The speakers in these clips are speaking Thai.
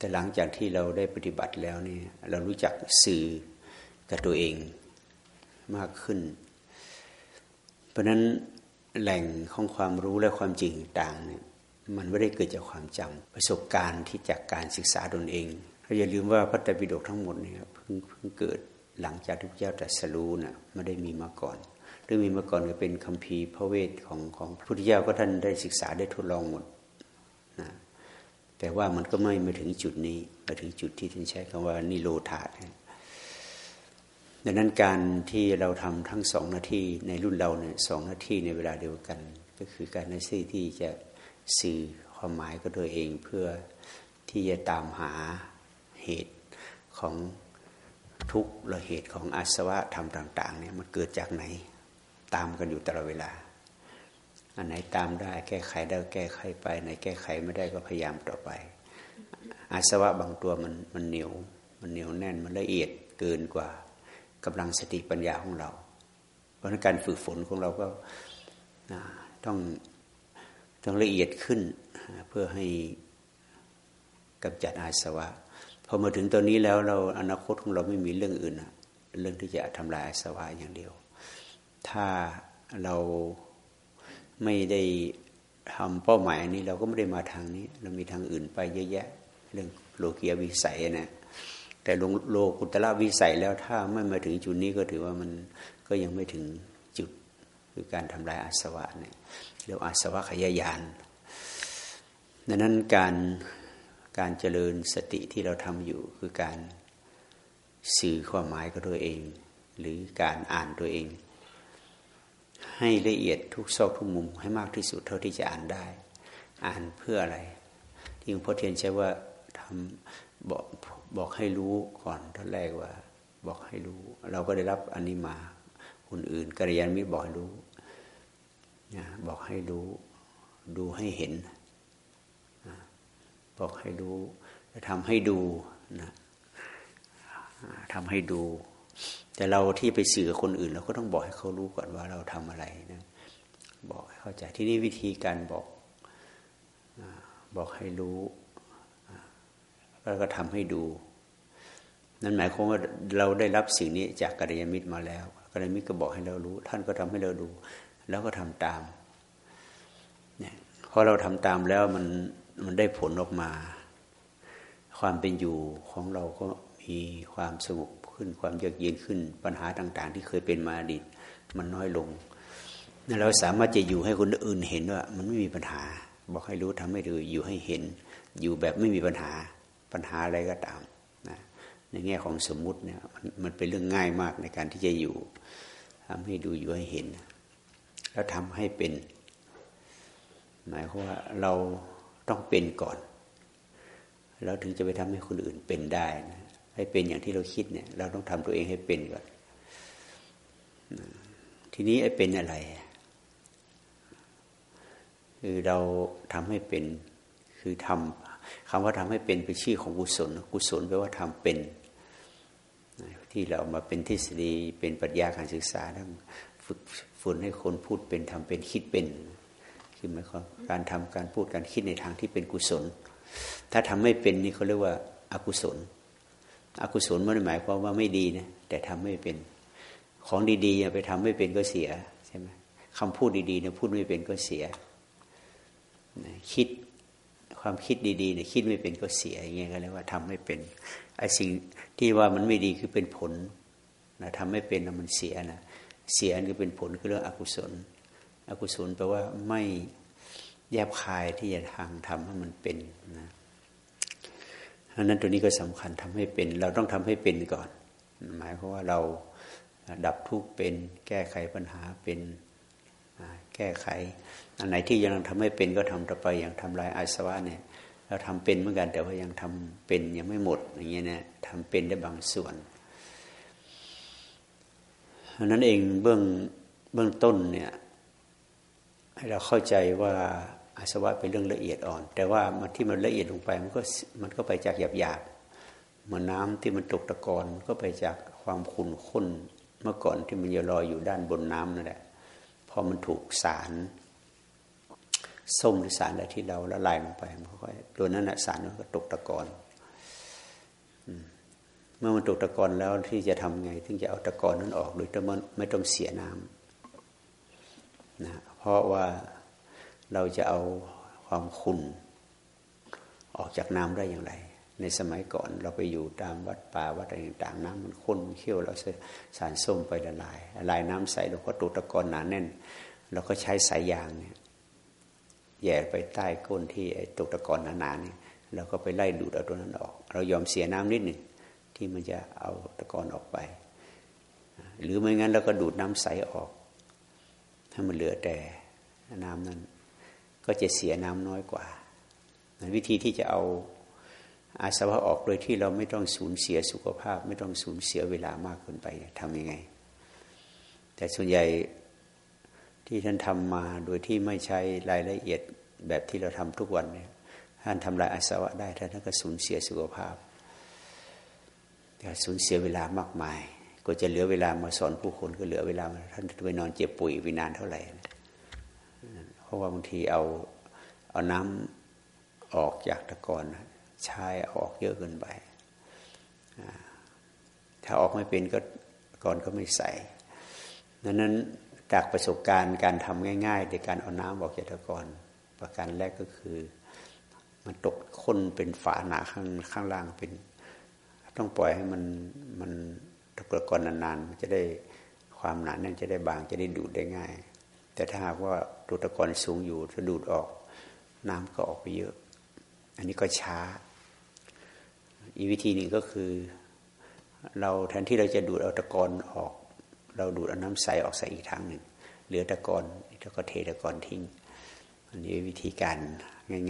แต่หลังจากที่เราได้ปฏิบัติแล้วเนี่ยเรารู้จักสื่อกับตัวเองมากขึ้น เพราะนั้นแหล่งของความรู้และความจริงต่างเนี่ยมันไม่ได้เกิดจากความจำประสบการณ์ที่จากการศึกษาตนเองเราอย่าลืมว่าพระไตรปิฎกทั้งหมดเนี่ยเพิ่งเพิ่งเกิดหลังจากที่พระเจ้าตรัสรู้นะ่ะไม่ได้มีมาก่อนหรือมีมาก่อนก็เป็นคัมภีร์พระเวทของของพระพุทธเจ้าก็ท่านได้ศึกษาได้ทดลองหมด แต่ว่ามันก็ไม่มาถึงจุดนี้มาถึงจุดที่ท่านใช้คำว่านิโรธาดังนั้นการที่เราทำทั้งสองนาทีในรุ่นเราเนี่ยสองนาทีในเวลาเดียวกัน ก็คือการในสื่อที่จะสื่อความหมายกับตัวเองเพื่อที่จะตามหาเหตุของทุกข์และเหตุของอาสวะธรรมต่าง ๆ เนี่ยมันเกิดจากไหน ตามกันอยู่ตลอดเวลา อันไหนตามได้แก้ไขได้แก้ไขไปไหนแก้ไขไม่ได้ก็พยายามต่อไป อาสวะบางตัวมันมันเหนียวมันเหนียวแน่นมันละเอียดเกินกว่ากำลังสติปัญญาของเรา เพราะนั้นการฝึกฝนของเราก็ต้องต้องละเอียดขึ้นเพื่อให้กำจัดอาสวะพอมาถึงตอนนี้แล้วเราอนาคตของเราไม่มีเรื่องอื่นเรื่องที่จะทำลายอาสวะอย่างเดียว ถ้าเรา ไม่ได้ทำเป้าหมายนี้ เราก็ไม่ได้มาทางนี้ เรามีทางอื่นไปเยอะแยะ เรื่องโลกียวิสัยนะแต่ลงโลกุตละวิสัยแล้วถ้าไม่มาถึงจุดนี้ก็ถือว่ามันก็ยังไม่ถึงจุดคือการทำลายอาสวะเนี่ยเรียกอาสวะขยายานดังนั้นการการเจริญสติที่เราทำอยู่คือการสื่อความหมายกับตัวเอง หรือการอ่านตัวเอง ให้ละเอียดทุกซอกทุกมุมให้มากที่สุดเท่าที่จะอ่านได้ อ่านเพื่ออะไร ที่หลวงพ่อเทียนใช้ว่าทำบอกบอกให้รู้ก่อนท่านแรกว่า บอกให้รู้ เราก็ได้รับอันนี้มาคนอื่นกัลยาณมิตรบอกให้รู้บอกให้รู้ ดูให้เห็นบอกให้รู้ทำให้ดูนะทำให้ดู แต่เราที่ไปสื่อคนอื่น เราก็ต้องบอกให้เขารู้ก่อนว่าเราทำอะไรนะบอกให้เข้าใจที่นี่วิธีการบอกบอกให้รู้แล้วก็ทำให้ดู นั่นหมายความว่าเราได้รับสิ่งนี้จากกัลยาณมิตรมาแล้วกัลยาณมิตรก็บอกให้เรารู้ ท่านก็ทำให้เราดู แล้วก็ทำตามเนี่ยพอเราทำตามแล้วมันมันได้ผลออกมา ความเป็นอยู่ของเราก็มีความสงบ ขึ้น ความเยือกเย็นขึ้น ปัญหาต่าง ๆ ที่เคยเป็นมาอดีตมันน้อยลงเราสามารถจะอยู่ให้คนอื่นเห็นว่า มันไม่มีปัญหา บอกให้รู้ทำให้ดูอยู่ให้เห็น อยู่แบบไม่มีปัญหาปัญหาอะไรก็ตามนะในแง่ของสมมุติเนี่ยมันมันเป็นเรื่องง่ายมากในการที่จะอยู่ทำให้ดูอยู่ให้เห็น แล้วทำให้เป็น หมายความว่าเราต้องเป็นก่อน แล้วถึงจะไปทำให้คนอื่นเป็นได้นะ ให้เป็นอย่างที่เราคิดเนี่ย เราต้องทำตัวเองให้เป็นก่อนทีนี้ไอ้เป็นอะไร คือเราทำให้เป็น คือทำคำว่าทำให้เป็นเป็นชื่อของกุศล กุศลแปลว่าทำเป็น ที่เรามาเป็นทฤษฎีเป็นปรัชญาการศึกษาทั้งฝึกฝนให้คนพูดเป็นทำเป็นคิดเป็น คือหมายความการทำการพูดการคิดในทางที่เป็นกุศล ถ้าทำไม่เป็นนี่เขาเรียกว่าอากุศล อกุศลไม่ได้หมายความว่าไม่ดีนะแต่ทำไม่เป็น ของดีๆไปทำไม่เป็นก็เสียใช่ไหมคำพูดดีๆเนี่ยพูดไม่เป็นก็เสียคิดความคิดดีๆเนี่ยคิดไม่เป็นก็เสียอย่างเงี้ยก็เรียกว่าทำไม่เป็นไอ้สิ่งที่ว่ามันไม่ดีคือเป็นผลนะทำไม่เป็นนะมันเสียนะเสียคือเป็นผลคือเรื่องอกุศล อกุศลแปลว่าไม่แยบคายที่จะทางทำให้มันเป็นนะ อันนั้นตัวนี้ก็สำคัญทำให้เป็น เราต้องทำให้เป็นก่อน หมายความว่าเราดับทุกข์เป็น แก้ไขปัญหาเป็นแก้ไข อันไหนที่ยังทำให้เป็นก็ทำต่อไปอย่างทำลายอาสวะเนี่ยเราทำเป็นเหมือนกัน แต่ว่ายังทำเป็นยังไม่หมดอย่างเงี้ยนะทำเป็นได้บางส่วนอันนั้นเองเบื้องเบื้องต้นเนี่ยให้เราเข้าใจว่า อาสวะเป็นเรื่องละเอียดอ่อน แต่ว่ามันที่มันละเอียดลงไปมันก็มันก็ไปจากหยาบหยาบเหมือนน้าที่มันตกตะกอนก็ไปจากความขุ่นข้นเมื่อก่อนที่มันจะลอยอยู่ด้านบนน้ำนั่นแหละพอมันถูกสารส้มหรือสารอะไรที่เราละลายลงไปมันก็ตัวนั้นนะสารมันก็ตกตะกอนเมื่อมันตกตะกอนแล้วที่จะทำไง ถึงจะเอาตะกอนนั้นออก โดยที่ไม่ต้องเสียน้ำนะเพราะว่า เราจะเอาความขุ่นออกจากน้ำได้อย่างไร ในสมัยก่อนเราไปอยู่ตามวัดป่าวัดอะไรต่างๆ น้ำมันข้นเขี้ยวเราสารส้มไปละลายละลายน้ำใสเราก็ตกตะกอนหนาแน่นเราก็ใช้สายยางเนี่ยแย่ไปใต้ก้นที่ไอ้ตกตะกอนหนาๆนี่เราก็ไปไล่ดูดเอาตัวนั้นออก เรายอมเสียน้ำนิดหนึ่งที่มันจะเอาตะกอนออกไป หรือไม่งั้นเราก็ดูดน้ำใสออก ถ้ามันเหลือแต่น้ำนั้น ก็จะเสียน้ำน้อยกว่าวิธีที่จะเอาอาสวะออกโดยที่เราไม่ต้องสูญเสียสุขภาพ ไม่ต้องสูญเสียเวลามากเกินไปทำยังไง แต่ส่วนใหญ่ที่ท่านทำมาโดยที่ไม่ใช้รายละเอียดแบบที่เราทำทุกวันเนี่ยท่านทำลายอาสวะได้ท่านก็สูญเสียสุขภาพสูญเสียเวลามากมาย ก็จะเหลือเวลามาสอนผู้คนก็เหลือเวลาท่านไปนอนเจ็บป่วยวินานเท่าไหร่ ราะว่าบางทีเอาเอาน้ำออกจากตะกอนใช้ออกเยอะเกินไป ถ้าออกไม่เป็นก็ก่อนก็ไม่ใส่ดังนั้นจากประสบการณ์การทำง่ายๆในการเอาน้ำออกจากตะกอนประการแรกก็คือ มันตกค้นเป็นฝาหนาข้างข้างล่างเป็น ต้องปล่อยให้มันมันตะกอนนานๆมันจะได้ความหนาแน่นจะได้บางจะได้ดูดได้ง่าย แต่ถ้าหากว่าตัวตะกอนสูงอยู่จะดูดออก น้ำก็ออกไปเยอะ อันนี้ก็ช้า อีกวิธีหนึ่งก็คือ เราแทนที่เราจะดูดเอาตะกอนออก เราดูดเอาน้ำใสออกใส่อีกทางหนึ่งเหลือตะกอนแล้วก็เทตะกอนทิ้ง อันนี้วิธีการ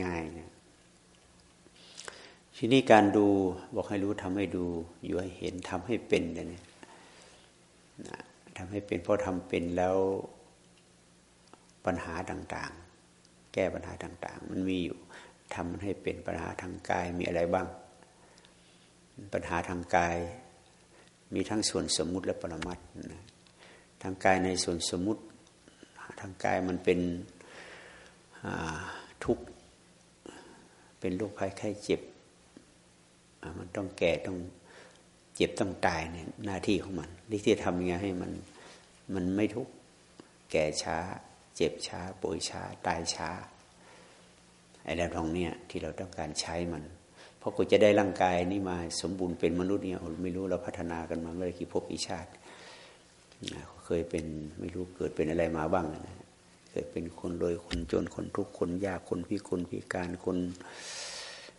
ง่ายๆนะทีนี้การดูบอกให้รู้ทำให้ดู อยู่ให้เห็นทำให้เป็นเนี่ยทำให้เป็นเพราะทำเป็นแล้ว ปัญหาต่างๆ แก้ปัญหาต่างๆ มันมีอยู่ทำให้เป็นปัญหาทางกายมีอะไรบ้าง ปัญหาทางกายมีทั้งส่วนสมมุติและปรมัตนะทางกายในส่วนสมมุติทางกายมันเป็นทุกข์เป็นโรคภัยไข้เจ็บมันต้องแก่ต้องเจ็บต้องตายเนี่ยหน้าที่ของมันที่จะทำยังไงให้มันมันไม่ทุกข์แก่ช้า เจ็บช้า ป่วยช้า ตายช้าไอ้แล้วตรงเนี้ยที่เราต้องการใช้มัน เพราะกูจะได้ร่างกายนี่มาสมบูรณ์เป็นมนุษย์เนี่ยไม่รู้เราพัฒนากันมาเมื่อกี่ภพกี่ชาติเคยเป็นไม่รู้เกิดเป็นอะไรมาบ้างนะเกิดเป็นคนรวยคนจนคนทุกข์คนยากคนพิคนพิการคน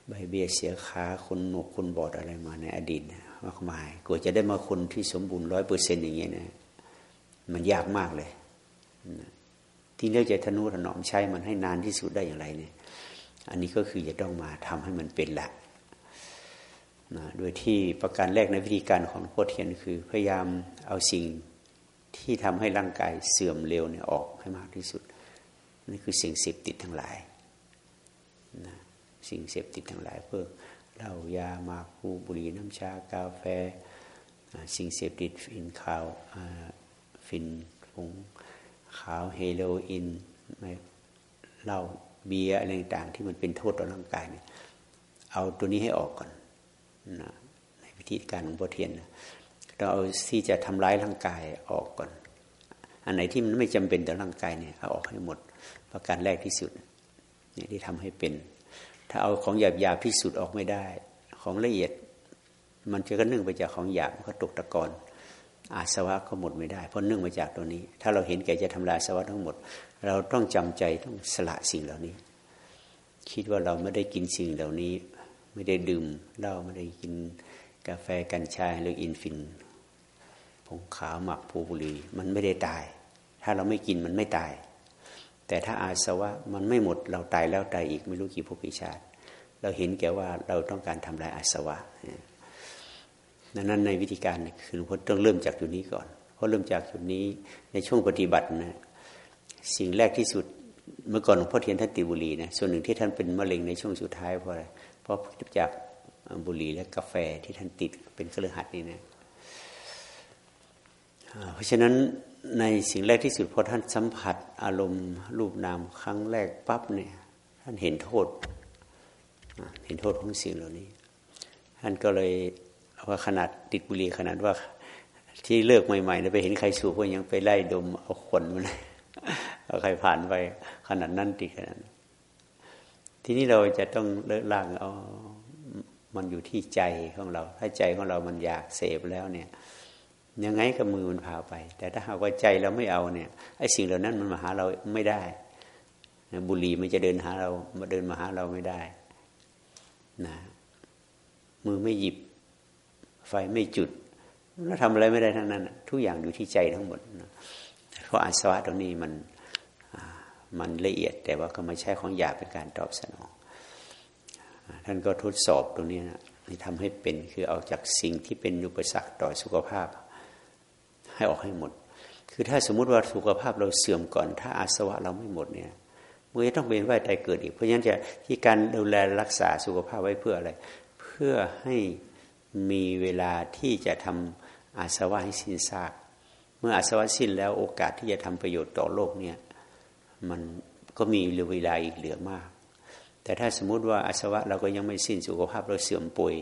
ใบเบี้ยเสียขาคนหนวกคนบอดอะไรมาในอดีตมากมายกว่าจะได้มาคนที่สมบูรณ์ร้อยเปอร์เซ็นต์อย่างเงี้ยนะมันยากมากเลย ที่เลือกจะทนุถนอมใช้มันให้นานที่สุดได้อย่างไรเนี่ย อันนี้ก็คือจะต้องมาทำให้มันเป็นละนะโดยที่ประการแรกในวิธีการของโคเทียนคือพยายามเอาสิ่งที่ทำให้ร่างกายเสื่อมเร็วเนี่ยออกให้มากที่สุดนี่คือสิ่งเสพติดทั้งหลายนะสิ่งเสพติดทั้งหลายเพื่อเหล้ายามาคูบุหรี่น้ำชากาแฟ สิ่งเสพติดฟินขาวฟินผง ขาวเฮโรอีนเหล้าเบียร์อะไรต่างที่มันเป็นโทษต่อร่างกายเนี่ยเอาตัวนี้ให้ออกก่อนนะในวิธีการของพ่อเทียนนะเราเอาที่จะทำร้ายร่างกายออกก่อน อันไหนที่มันไม่จำเป็นต่อร่างกายเนี่ยเอาออกให้หมดประการแรกที่สุดเนี่ยที่ทำให้เป็น ถ้าเอาของหยาบหยาบที่สุดออกไม่ได้ ของละเอียด มันจะก็นึ่งไปจากของหยาบมันก็ตกตะกอน อาสวะก็หมดไม่ได้ เพราะนึ่งมาจากตัวนี้ ถ้าเราเห็นแก่จะทำลายสวะทั้งหมด เราต้องจำใจต้องสละสิ่งเหล่านี้ คิดว่าเราไม่ได้กินสิ่งเหล่านี้ ไม่ได้ดื่มเหล้าไม่ได้กินกาแฟกัญชาหรืออินฟินผงขาวหมักผูบุรีมันไม่ได้ตาย ถ้าเราไม่กินมันไม่ตาย แต่ถ้าอาสวะมันไม่หมดเราตายแล้วตายอีกไม่รู้กี่ภพกี่ชาติ เราเห็นแก่ว่าเราต้องการทำลายอาสวะ ดังนั้นในวิธีการคือหลวงพ่อต้องเริ่มจากจุดนี้ก่อน เพราะเริ่มจากจุดนี้ในช่วงปฏิบัตินะสิ่งแรกที่สุดเมื่อก่อนหลวงพ่อเทียนท่านติบุรีนะส่วนหนึ่งที่ท่านเป็นมะเร็งในช่วงสุดท้ายเพราะอะไรเพราะจากบุหรี่และกาแฟที่ท่านติดเป็นเครือขัดนี่นะเพราะฉะนั้นในสิ่งแรกที่สุดพอท่านสัมผัสอารมณ์รูปนามครั้งแรกปั๊บเนี่ยท่านเห็นโทษ เห็นโทษของสิ่งเหล่านี้ ท่านก็เลย ว่าขนาดติดบุหรี่ขนาดว่าที่เลิกใหม่ๆเนี่ยไปเห็นใครสูบก็ยังไปไล่ดมเอาขนมันเอาใครผ่านไปขนาดนั้นติดขนาดทีนี้เราจะต้องเลิกล่างเอามันอยู่ที่ใจของเรา ถ้าใจของเรามันอยากเสพแล้วเนี่ย ยังไงก็มือมันพาไป แต่ถ้าหากว่าใจเราไม่เอาเนี่ยไอ้สิ่งเหล่านั้นมันมาหาเราไม่ได้ บุหรี่มันจะเดินหาเรามาเดินมาหาเราไม่ได้นะมือไม่หยิบ ไฟไม่จุดเราทำอะไรไม่ได้ทั้งนั้นทุกอย่างอยู่ที่ใจทั้งหมดเพราะอาสวะตรงนี้มันมันละเอียด แต่ว่าก็ไมาใช้ของหยาบเป็นการตอบสนอง ท่านก็ทดสอบตรงนี้นะที่ทำให้เป็นคือเอาจากสิ่งที่เป็นอุปสรรคต่อสุขภาพ ให้ออกให้หมด คือถ้าสมมุติว่าสุขภาพเราเสื่อมก่อน ถ้าอาสวะเราไม่หมดเนี่ยมันจะต้องเป็นว่ายตายเกิดอีก เพราะฉะนั้นจะที่การดูแลรักษาสุขภาพไว้เพื่ออะไร เพื่อให้ มีเวลาที่จะทำอาสวะให้สิ้นซาก เมื่ออาสวะสิ้นแล้วโอกาสที่จะทำประโยชน์ต่อโลกเนี่ยมันก็มีเหลือเวลาอีกเหลือมาก แต่ถ้าสมมุติว่าอาสวะเราก็ยังไม่สิ้นสุขภาพเราเสื่อมป่วย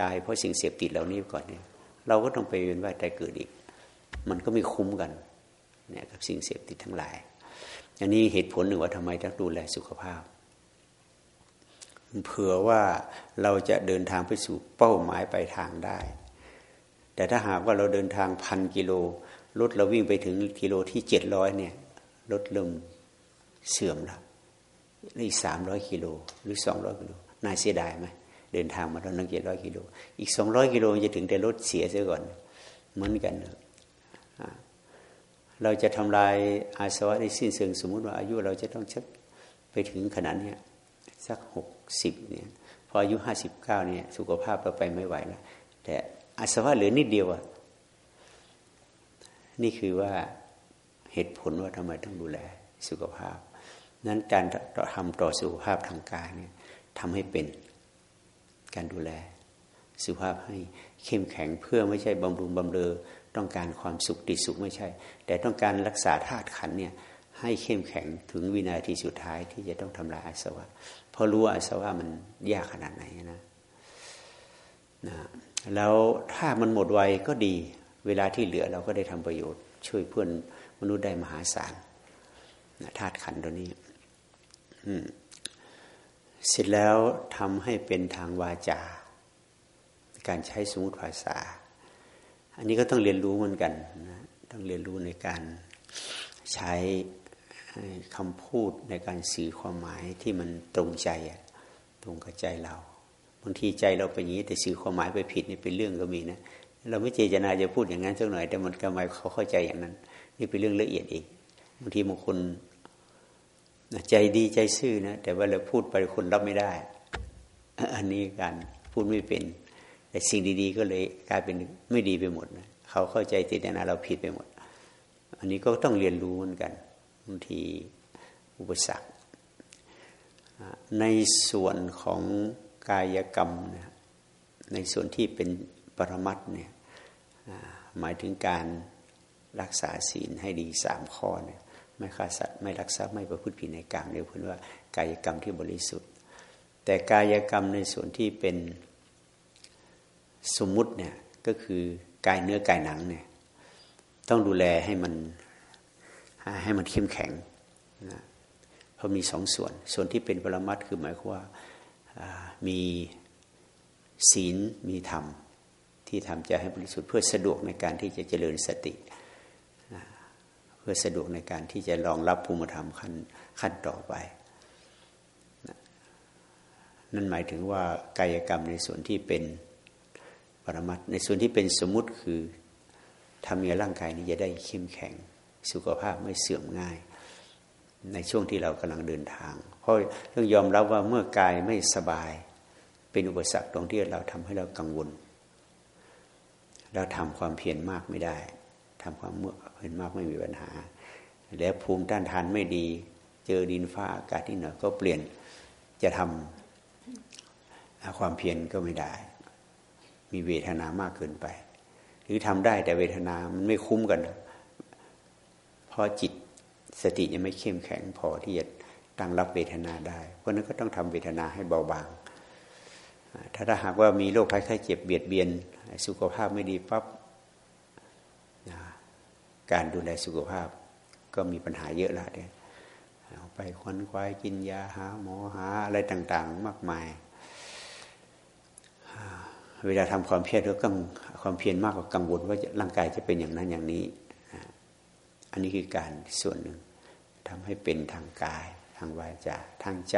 ตายเพราะสิ่งเสพติดเหล่านี้ก่อนเนี่ยเราก็ต้องไปเวียนว่ายตายเกิดอีก มันก็ไม่คุ้มกันเนี่ยกับสิ่งเสพติดทั้งหลาย อันนี้เหตุผลหนึ่งว่าทำไมต้องดูแลสุขภาพ เผื่อว่าเราจะเดินทางไปสู่เป้าหมายไปทางได้ แต่ถ้าหากว่าเราเดินทางพันกิโลรถเราวิ่งไปถึงกิโลที่เจ็ดร้อยเนี่ยรถเริ่มเสื่อมแล้วอีกสามร้อยกิโลหรือสองร้อยกิโลน่าเสียดายไหมเดินทางมาแล้วนั่งเจ็ดร้อยกิโลอีกสองร้อยกิโลจะถึงแต่รถเสียเสียก่อนเหมือนกันเราจะทำลายอาสวะในสิ้นเชิงสมมุติว่าอายุเราจะต้องชักไปถึงขนาดนี้ สักหกสิบเนี่ยพออายุห้าสิบเก้าเนี่ย สุขภาพเราไปไม่ไหวแล้วแต่อาสวะเหลือนิดเดียวอะนี่คือว่าเหตุผลว่าทำไมต้องดูแลสุขภาพ นั้นการทำต่อสุขภาพทางกายเนี่ยทำให้เป็นการดูแล สุขภาพให้เข้มแข็งเพื่อไม่ใช่บำรุงบำเรอต้องการความสุขติดสุขไม่ใช่ แต่ต้องการรักษาธาตุขันเนี่ยให้เข้มแข็งถึงวินาทีสุดท้ายที่จะต้องทำลายอาสวะ เพราะรู้ว่าอาสวะมันยากขนาดไหนนะนะแล้วถ้ามันหมดไวก็ดี เวลาที่เหลือเราก็ได้ทำประโยชน์ ช่วยเพื่อนมนุษย์ได้มหาศาลธาตุขันตัวนี้เสร็จแล้วทำให้เป็นทางวาจา การใช้สมมติภาษา อันนี้ก็ต้องเรียนรู้เหมือนกันนะต้องเรียนรู้ในการใช้ คำพูดในการสื่อความหมายที่มันตรงใจตรงกับใจเราบางทีใจเราเป็นอย่างนี้แต่สื่อความหมายไปผิดนี่เป็นเรื่องก็มีนะเราไม่เจตนาจะพูดอย่างนั้นสักหน่อย แต่มันกำไมเขาเข้าใจอย่างนั้น นี่เป็นเรื่องละเอียดอีกบางทีบางคนใจดีใจซื่อนะแต่ว่าเราพูดไปคนรับไม่ได้ อันนี้การพูดไม่เป็น แต่สิ่งดีๆ ก็เลยกลายเป็นไม่ดีไปหมดนะเขาเข้าใจติดนะเราผิดไปหมด อันนี้ก็ต้องเรียนรู้เหมือนกัน บางทีอุปสรรค ในส่วนของกายกรรมนะในส่วนที่เป็นปรมัตเนี่ยหมายถึงการรักษาศีลให้ดีสามข้อเนี่ยไม่ฆ่าสัตว์ไม่รักทรัพย์ไม่ประพฤติผิดในกรรมเรียกว่ากายกรรมที่บริสุทธิ์ แต่กายกรรมในส่วนที่เป็นสมมุติเนี่ยก็คือกายเนื้อกายหนังเนี่ยต้องดูแลให้มัน ให้มันเข้มแข็งนะเพราะมีสองส่วน ส่วนที่เป็นปรมัตคือหมายความว่ามีศีลมีธรรม ที่ทำใจให้บริสุทธิ์เพื่อสะดวกในการที่จะเจริญสติ เพื่อสะดวกในการที่จะรองรับภูมิธรรมขั้นขั้นต่อไป นั่นหมายถึงว่ากายกรรมในส่วนที่เป็นปรมัตในส่วนที่เป็นสมมุติคือทำให้ร่างกายนี้จะได้เข้มแข็ง สุขภาพไม่เสื่อมง่าย ในช่วงที่เรากำลังเดินทาง เพราะต้องยอมรับว่าเมื่อกายไม่สบาย เป็นอุปสรรคตรงที่เราทำให้เรากังวล เราทำความเพียรมากไม่ได้ทำความเมื่อเพียรมากไม่มีปัญหา แล้วภูมิต้านทานไม่ดี เจอดินฟ้าอากาศที่หน่อยก็เปลี่ยนจะทำความเพียรก็ไม่ได้ มีเวทนามากเกินไป หรือทำได้แต่เวทนามันไม่คุ้มกัน เพราะจิตสติยังไม่เข้มแข็งพอที่จะตั้งรับเวทนาได้ เพราะนั้นก็ต้องทำเวทนาให้เบาบาง ถ้าถ้าหากว่ามีโรคภัยไข้เจ็บเบียดเบียน สุขภาพไม่ดีปับ๊บการดูแลสุขภาพก็มีปัญหาเยอะล้วเนี่ยไปควนควายกินยาหาหมอหาอะไรต่างๆ มากมาย เวลาทำความเพียรก็กังความเพียรมากกว่ากังวลว่าร่างกายจะเป็นอย่างนั้นอย่างนี้ อันนี้คือการส่วนหนึ่งทำให้เป็นทางกายทางวาจาทางใจ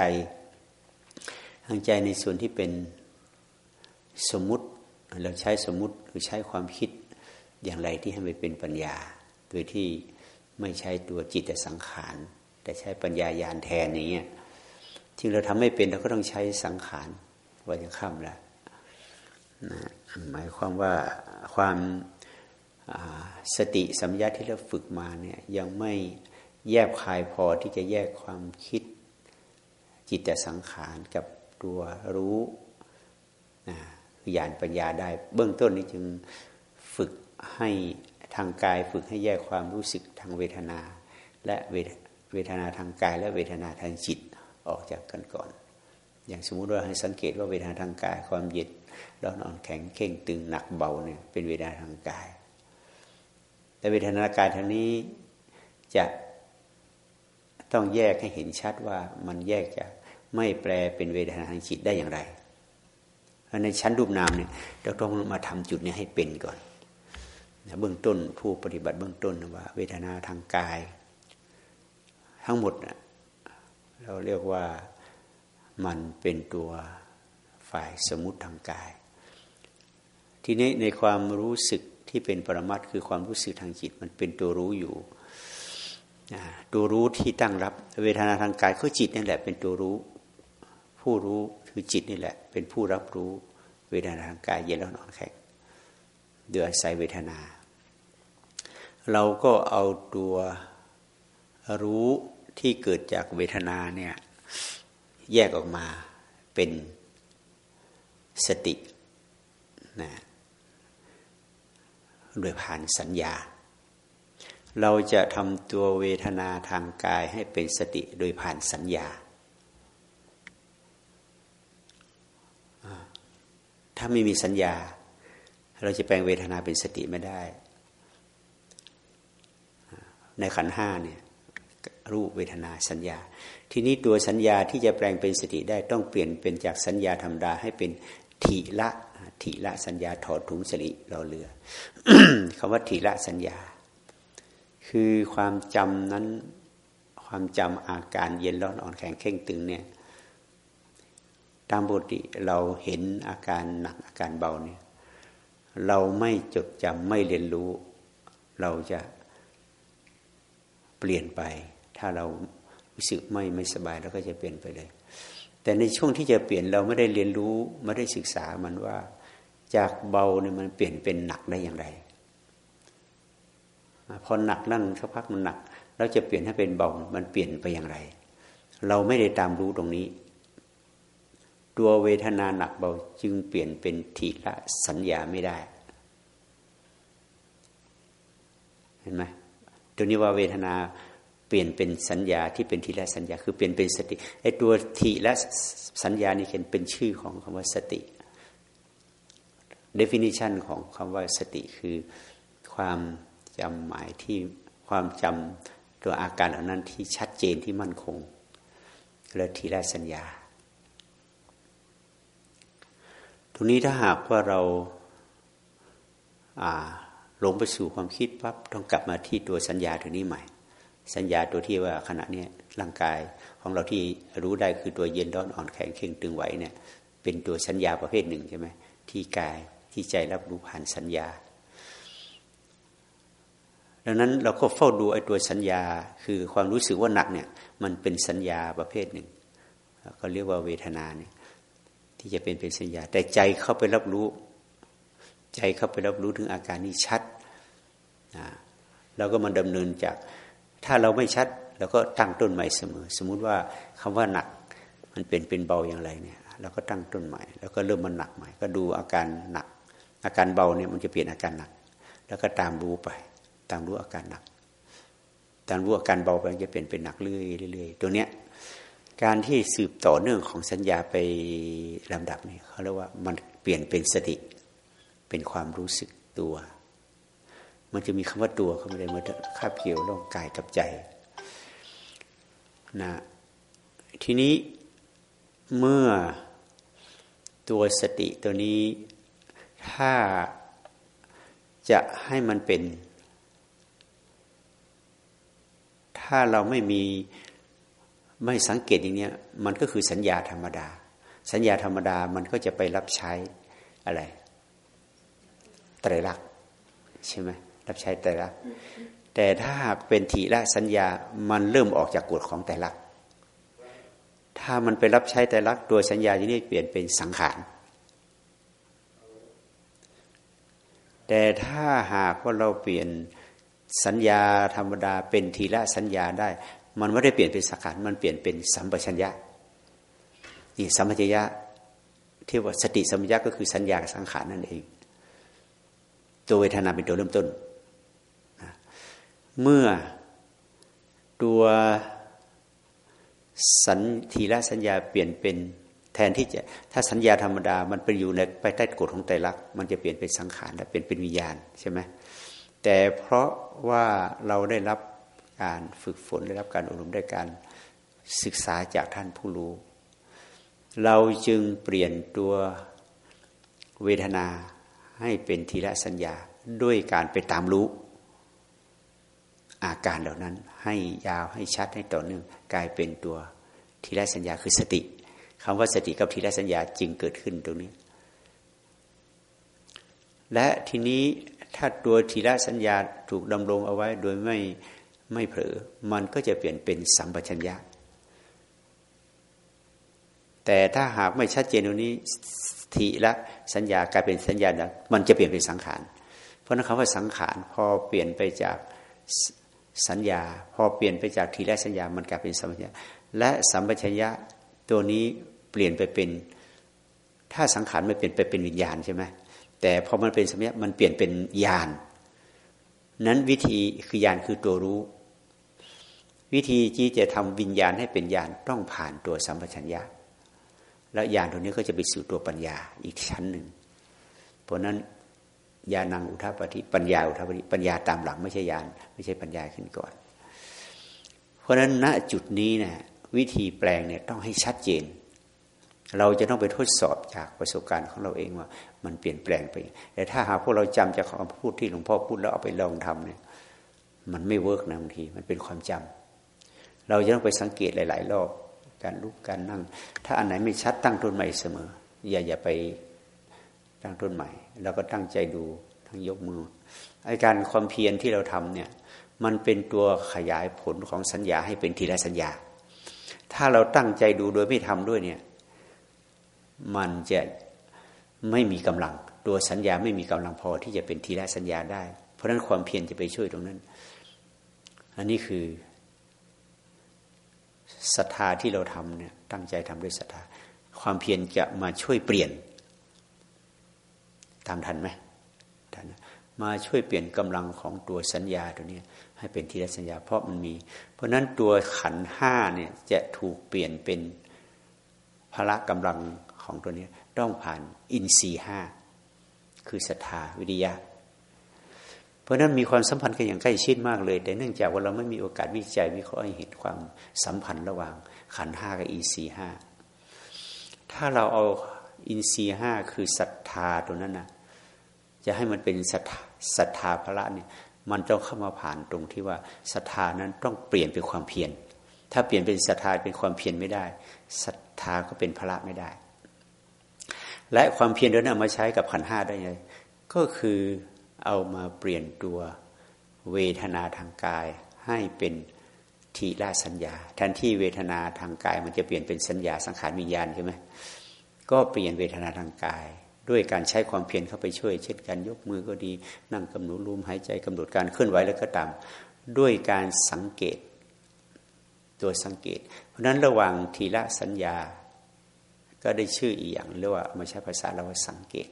ทางใจในส่วนที่เป็นสมมติเราใช้สมมติหรือใช้ความคิดอย่างไรที่ให้มันเป็นปัญญา โดยที่ไม่ใช้ตัวจิตแต่สังขาร แต่ใช้ปัญญายาณแทนอย่างเงี้ยที่เราทำไม่เป็นเราก็ต้องใช้สังขารว่าจะข้ามละนะหมายความว่าความ สติสัมยาที่เราฝึกมาเนี่ยยังไม่แยบคายพอที่จะแยกความคิดจิตแต่สังขารกับตัวรู้ญาณปัญญาได้ เบื้องต้นนี้จึงฝึกให้ทางกายฝึกให้แยกความรู้สึกทางเวทนา และเวทนาทางกาย และเวทนาทางจิตออกจากกันก่อน อย่างสมมุติว่าให้สังเกตว่าเวทนาทางกายความเย็นร้อนอ่อนแข็งเข่งตึงหนักเบาเนี่ยเป็นเวทนาทางกาย แต่เวทนากายทางนี้จะต้องแยกให้เห็นชัดว่ามันแยกจะไม่แปลเป็นเวทนาทางจิตได้อย่างไรในชั้นรูปนามเนี่ยเราต้องมาทำจุดนี้ให้เป็นก่อนเบื้องต้นผู้ปฏิบัติเบื้องต้นว่า เวทนาทางกาย ทั้งหมดเราเรียกว่ามันเป็นตัวฝ่ายสมุติทางกาย ทีนี้ในความรู้สึก ที่เป็นปรมัตคือความรู้สึกทางจิต มันเป็นตัวรู้อยู่ตัวรู้ที่ตั้งรับ เวทนาทางกายก็จิตนี่แหละเป็นตัวรู้ ผู้รู้คือจิตนี่แหละ เป็นผู้รับรู้ เวทนาทางกายเย็นร้อนอ่อนแข็งเดือดใสเวทนา เราก็เอาตัวรู้ที่เกิดจากเวทนาเนี่ยแยกออกมาเป็นสตินะ โดยผ่านสัญญา เราจะทำตัวเวทนาทางกายให้เป็นสติโดยผ่านสัญญา ถ้าไม่มีสัญญา เราจะแปลงเวทนาเป็นสติไม่ได้ ในขันห้าเนี่ยรูปเวทนาสัญญา ทีนี้ตัวสัญญาที่จะแปลงเป็นสติได้ต้องเปลี่ยนเป็นจากสัญญาธรรมดาให้เป็นทีละ ทีละสัญญาถอดถุงสลิรอเรือคำว่าทีละสัญญา คือความจำนั้นความจำอาการเย็นร้อนอ่อนแข็งเข่งตึงเนี่ยตามปกติเราเห็นอาการหนักอาการเบาเนี่ยเราไม่จดจำไม่เรียนรู้ เราจะเปลี่ยนไป ถ้าเรารู้สึกไม่ไม่สบายเราก็จะเปลี่ยนไปเลย แต่ในช่วงที่จะเปลี่ยนเราไม่ได้เรียนรู้ไม่ได้ศึกษามันว่า จากเบาเนี่ยมันเปลี่ยนเป็นหนักได้อย่างไรพอหนักนั่นสักพักมันหนักเราจะเปลี่ยนให้เป็นเบามันเปลี่ยนไปอย่างไร เราไม่ได้ตามรู้ตรงนี้ ตัวเวทนาหนักเบาจึงเปลี่ยนเป็นทีละสัญญาไม่ได้ เห็นไหมตัวนี้ว่าเวทนา เปลี่ยนเป็นสัญญาที่เป็นทีละสัญญา คือเปลี่ยนเป็นสติไอ้ตัวทีละสัญญานี่เป็นชื่อของคำว่าสติ definition ของคำว่าสติคือความจำหมายที่ความจำตัวอาการเหล่านั้นที่ชัดเจนที่มั่นคงและทีละสัญญาตรงนี้ถ้าหากว่าเราหลงไปสู่ความคิดปั๊บต้องกลับมาที่ตัวสัญญาตัวนี้ใหม่ สัญญาตัวที่ว่าขณะนี้ร่างกายของเราที่รู้ได้คือตัวเย็นร้อนอ่อนแข็งเข่งตึงไหวเนี่ยเป็นตัวสัญญาประเภทหนึ่งใช่ไหมที่กายที่ใจรับรู้ผ่านสัญญา ดังนั้นเราก็เฝ้าดูไอ้ตัวสัญญาคือความรู้สึกว่าหนักเนี่ยมันเป็นสัญญาประเภทหนึ่งก็เรียกว่าเวทนาเนี่ยที่จะเป็นเป็นสัญญา แต่ใจเข้าไปรับรู้ ใจเข้าไปรับรู้ถึงอาการนี้ชัดเราก็มาดำเนินจาก ถ้าเราไม่ชัดเราก็ตั้งต้นใหม่เสมอ สมมุติว่าคำว่าหนักมันเป็นเป็นเบาอย่างไรเนี่ยเราก็ตั้งต้นใหม่ แล้วก็เริ่มมันหนักใหม่ ก็ดูอาการหนัก อาการเบาเนี่ยมันจะเปลี่ยนอาการหนัก แล้วก็ตามรู้ไป ตามรู้อาการหนัก ตามรู้อาการเบาไปจะเปลี่ยนเป็นหนักเรื่อยๆตัวเนี้ยการที่สืบต่อเนื่องของสัญญาไปลำดับนี่เขาเรียกว่ามันเปลี่ยนเป็นสติ เป็นความรู้สึกตัว มันจะมีคำว่าตัวเขาม่ได้มาคาบเกี่ยวร่างกายกับใจนะทีนี้เมื่อตัวสติตัวนี้ถ้าจะให้มันเป็น ถ้าเราไม่มีไม่สังเกตอย่างนี้มันก็คือสัญญาธรรมดา สัญญาธรรมดามันก็จะไปรับใช้อะไรไตรลักษณ์ใช่ไหม รับใช้ไตรลักษณ์แต่ถ้าหากเป็นทีละสัญญามันเริ่มออกจากกฎของไตรลักษณ์ถ้ามันไปรับใช้ไตรลักษณ์ตัวสัญญาที่นี่เปลี่ยนเป็นสังขารแต่ถ้าหากว่าเราเปลี่ยนสัญญาธรรมดาเป็นทีละสัญญาได้ มันไม่ได้เปลี่ยนเป็นสังขารมันเปลี่ยนเป็นสัมปชัญญะนี่สัมปชัญญะที่ว่าสติสัมปชัญญะก็คือสัญญาสังขารนั่นเองตัวเวทนาเป็นตัวเริ่มต้น เมื่อตัวสัญทีละสัญญาเปลี่ยนเป็นแทนที่จะถ้าสัญญาธรรมดามันไปอยู่ในไปใต้กฎของไตรลักษณ์มันจะเปลี่ยนเป็นสังขารและเปลี่ยนเป็นวิญญาณใช่ไหมแต่เพราะว่าเราได้รับการฝึกฝนได้รับการอบรมได้การศึกษาจากท่านผู้รู้ เราจึงเปลี่ยนตัวเวทนาให้เป็นทีละสัญญาด้วยการไปตามรู้ อาการเหล่านั้นให้ยาวให้ชัดให้ต่อเนื่องกลายเป็นตัวทีละสัญญาคือสติคำว่าสติกับทีละสัญญาจึงเกิดขึ้นตรงนี้ และทีนี้ถ้าตัวทีละสัญญาถูกดำรงเอาไว้โดยไม่ไม่เผลอมันก็จะเปลี่ยนเป็นสัมปชัญญะ แต่ถ้าหากไม่ชัดเจนตรงนี้ทีละสัญญากลายเป็นสัญญามันจะเปลี่ยนเป็นสังขาร เพราะนั้นคำว่าสังขารพอเปลี่ยนไปจาก สัญญา พอเปลี่ยนไปจากทีละสัญญา มันกลายเป็นสัมปชัญญะและสัมปชัญญะตัวนี้เปลี่ยนไปเป็น ถ้าสังขารไม่เปลี่ยนไปเป็นวิญญาณใช่ไหมแต่พอมันเป็นสัมัยมันเปลี่ยนเป็นญาณนั้นวิธีคือญาณคือตัวรู้ วิธีที่จะทำวิญญาณให้เป็นญาณต้องผ่านตัวสัมปชัญญะ แล้วญาณตัวนี้ก็จะไปสู่ตัวปัญญาอีกชั้นหนึ่งเพราะนั้น ญาณังอุทาปฏิปัญญาอุทาปฏิปัญญาตามหลังไม่ใช่ญาณไม่ใช่ปัญญาขึ้นก่อน เพราะฉะนั้นณจุดนี้เนะี่ยวิธีแปลงเนี่ยต้องให้ชัดเจน เราจะต้องไปทดสอบจากประสบการณ์ของเราเองว่า มันเปลี่ยนแปลงไป แต่ถ้าหากพวกเราจำจากคำพูดที่หลวงพ่อพูดแล้วเอาไปลองทำเนี่ย มันไม่เวิร์กนะบางทีมันเป็นความจำเราจะต้องไปสังเกตหลาย ๆ รอบการลุกการนั่ง ถ้าอันไหนไม่ชัดตั้งต้นใหม่เสมอ อย่าอย่าไป ตั้งต้นใหม่เราก็ตั้งใจดูทั้งยกมือไอการความเพียรที่เราทำเนี่ยมันเป็นตัวขยายผลของสัญญาให้เป็นทีละสัญญา ถ้าเราตั้งใจดูโดยไม่ทำด้วยเนี่ยมันจะไม่มีกำลัง ตัวสัญญาไม่มีกำลังพอที่จะเป็นทีละสัญญาได้ เพราะฉะนั้นความเพียรจะไปช่วยตรงนั้น อันนี้คือศรัทธาที่เราทำเนี่ยตั้งใจทำด้วยศรัทธา ความเพียรจะมาช่วยเปลี่ยน ตามทันไหมทันมาช่วยเปลี่ยนกำลังของตัวสัญญาตัวนี้ให้เป็นทีละสัญญาเพราะมันมี เพราะนั้นตัวขันห้าเนี่ยจะถูกเปลี่ยนเป็นพละกำลังของตัวนี้ต้องผ่านอินทรีห้าคือศรัทธาวิริยะ เพราะนั้นมีความสัมพันธ์กันอย่างใกล้ชิดมากเลย แต่เนื่องจากว่าเราไม่มีโอกาสวิจัยวิเคราะห์เห็นความสัมพันธ์ระหว่างขันห้ากับอินทรีห้าถ้าเราเอาอินทรีห้าคือศรัทธาตัวนั้นนะ จะให้มันเป็นศรัทธาพระเนี่ยมันต้องเข้ามาผ่านตรงที่ว่าศรัทธานั้นต้องเปลี่ยนเป็นความเพียรถ้าเปลี่ยนเป็นศรัทธาเป็นความเพียรไม่ได้ศรัทธาก็เป็นพระไม่ได้ และความเพียรเดินเอามาใช้กับขันห้าได้ไงก็คือเอามาเปลี่ยนตัวเวทนาทางกายให้เป็นทีละสัญญาแทนที่เวทนาทางกายมันจะเปลี่ยนเป็นสัญญาสังขารวิญญาณใช่ไหมก็เปลี่ยนเวทนาทางกาย ด้วยการใช้ความเพียรเข้าไปช่วย เช่นการยกมือก็ดี นั่งกำหนดลมหายใจกำหนดการเคลื่อนไหวแล้วก็ตาม ด้วยการสังเกตตัวสังเกต เพราะนั้นระหว่างทีละสัญญา ก็ได้ชื่ออีกอย่างเรียกว่ามาใช้ภาษาเราว่าสังเกต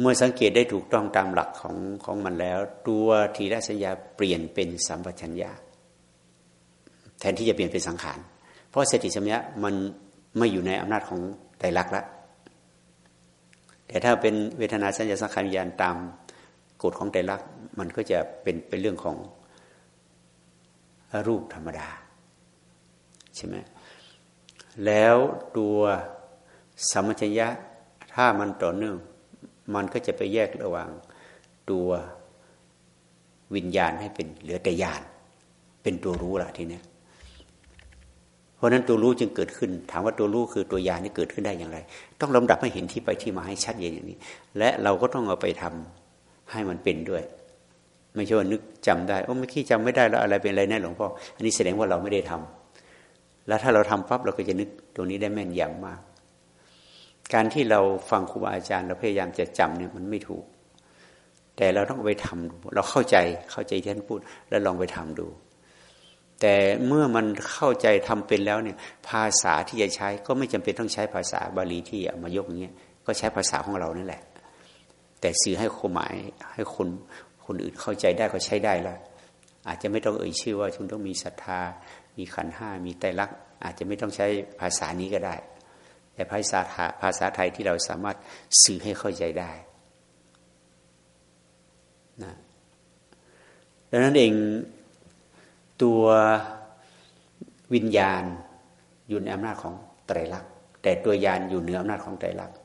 เมื่อสังเกตได้ถูกต้องตามหลักของของมันแล้ว ตัวทีละสัญญาเปลี่ยนเป็นสัมปชัญญะแทนที่จะเปลี่ยนเป็นสังขาร เพราะสติสัมปชัญญะมันไม่อยู่ในอำนาจของไตรลักษณ์ละ แต่ถ้าเป็นเวทนาสัญญาสังขารวิญญาณตามกฎของแต่ละมันก็จะเป็นเป็นเรื่องของรูปธรรมดาใช่ไหมแล้วตัวสมัชยะถ้ามันต่อเนื่อง มันก็จะไปแยกระหว่างตัววิญญาณให้เป็นเหลือแต่ญาณเป็นตัวรู้ละทีเนี้ยเพราะนั้นตัวรู้จึงเกิดขึ้น ถามว่าตัวรู้คือตัวยาณนี่เกิดขึ้นได้อย่างไร ต้องลำดับให้เห็นที่ไปที่มาให้ชัดเจนอย่างนี้ และเราก็ต้องเอาไปทำให้มันเป็นด้วย ไม่ใช่ว่านึกจำได้โอ้เมื่อกี้จำไม่ได้แล้วอะไรเป็นอะไรแน่หลวงพ่ออันนี้แสดงว่าเราไม่ได้ทำแล้วถ้าเราทำปั๊บเราก็จะนึกตรงนี้ได้แม่นยำมาก การที่เราฟังครูบาอาจารย์เราพยายามจะจำเนี่ยมันไม่ถูก แต่เราต้องไปทำเราเข้าใจเข้าใจที่ท่านพูด แล้วลองไปทำดู แต่เมื่อมันเข้าใจทำเป็นแล้วเนี่ย ภาษาที่จะใช้ก็ไม่จำเป็นต้องใช้ภาษาบาลีที่เอามายกอย่างเงี้ยก็ใช้ภาษาของเรานั่นแหละ แต่สื่อให้ความหมายให้คนคนอื่นเข้าใจได้ก็ใช้ได้ละอาจจะไม่ต้องเอ่ยชื่อว่าคุณต้องมีศรัทธา มีขันห้ามีไตรลักษณ์อาจจะไม่ต้องใช้ภาษานี้ก็ได้ แต่ภาษาภาษาไทยที่เราสามารถสื่อให้เข้าใจได้นะดังนั้นเอง ตัววิญญาณอยู่ในอำนาจของไตรลักษณ์แต่ตัวยานอยู่เหนืออำนาจของไตรลักษณ์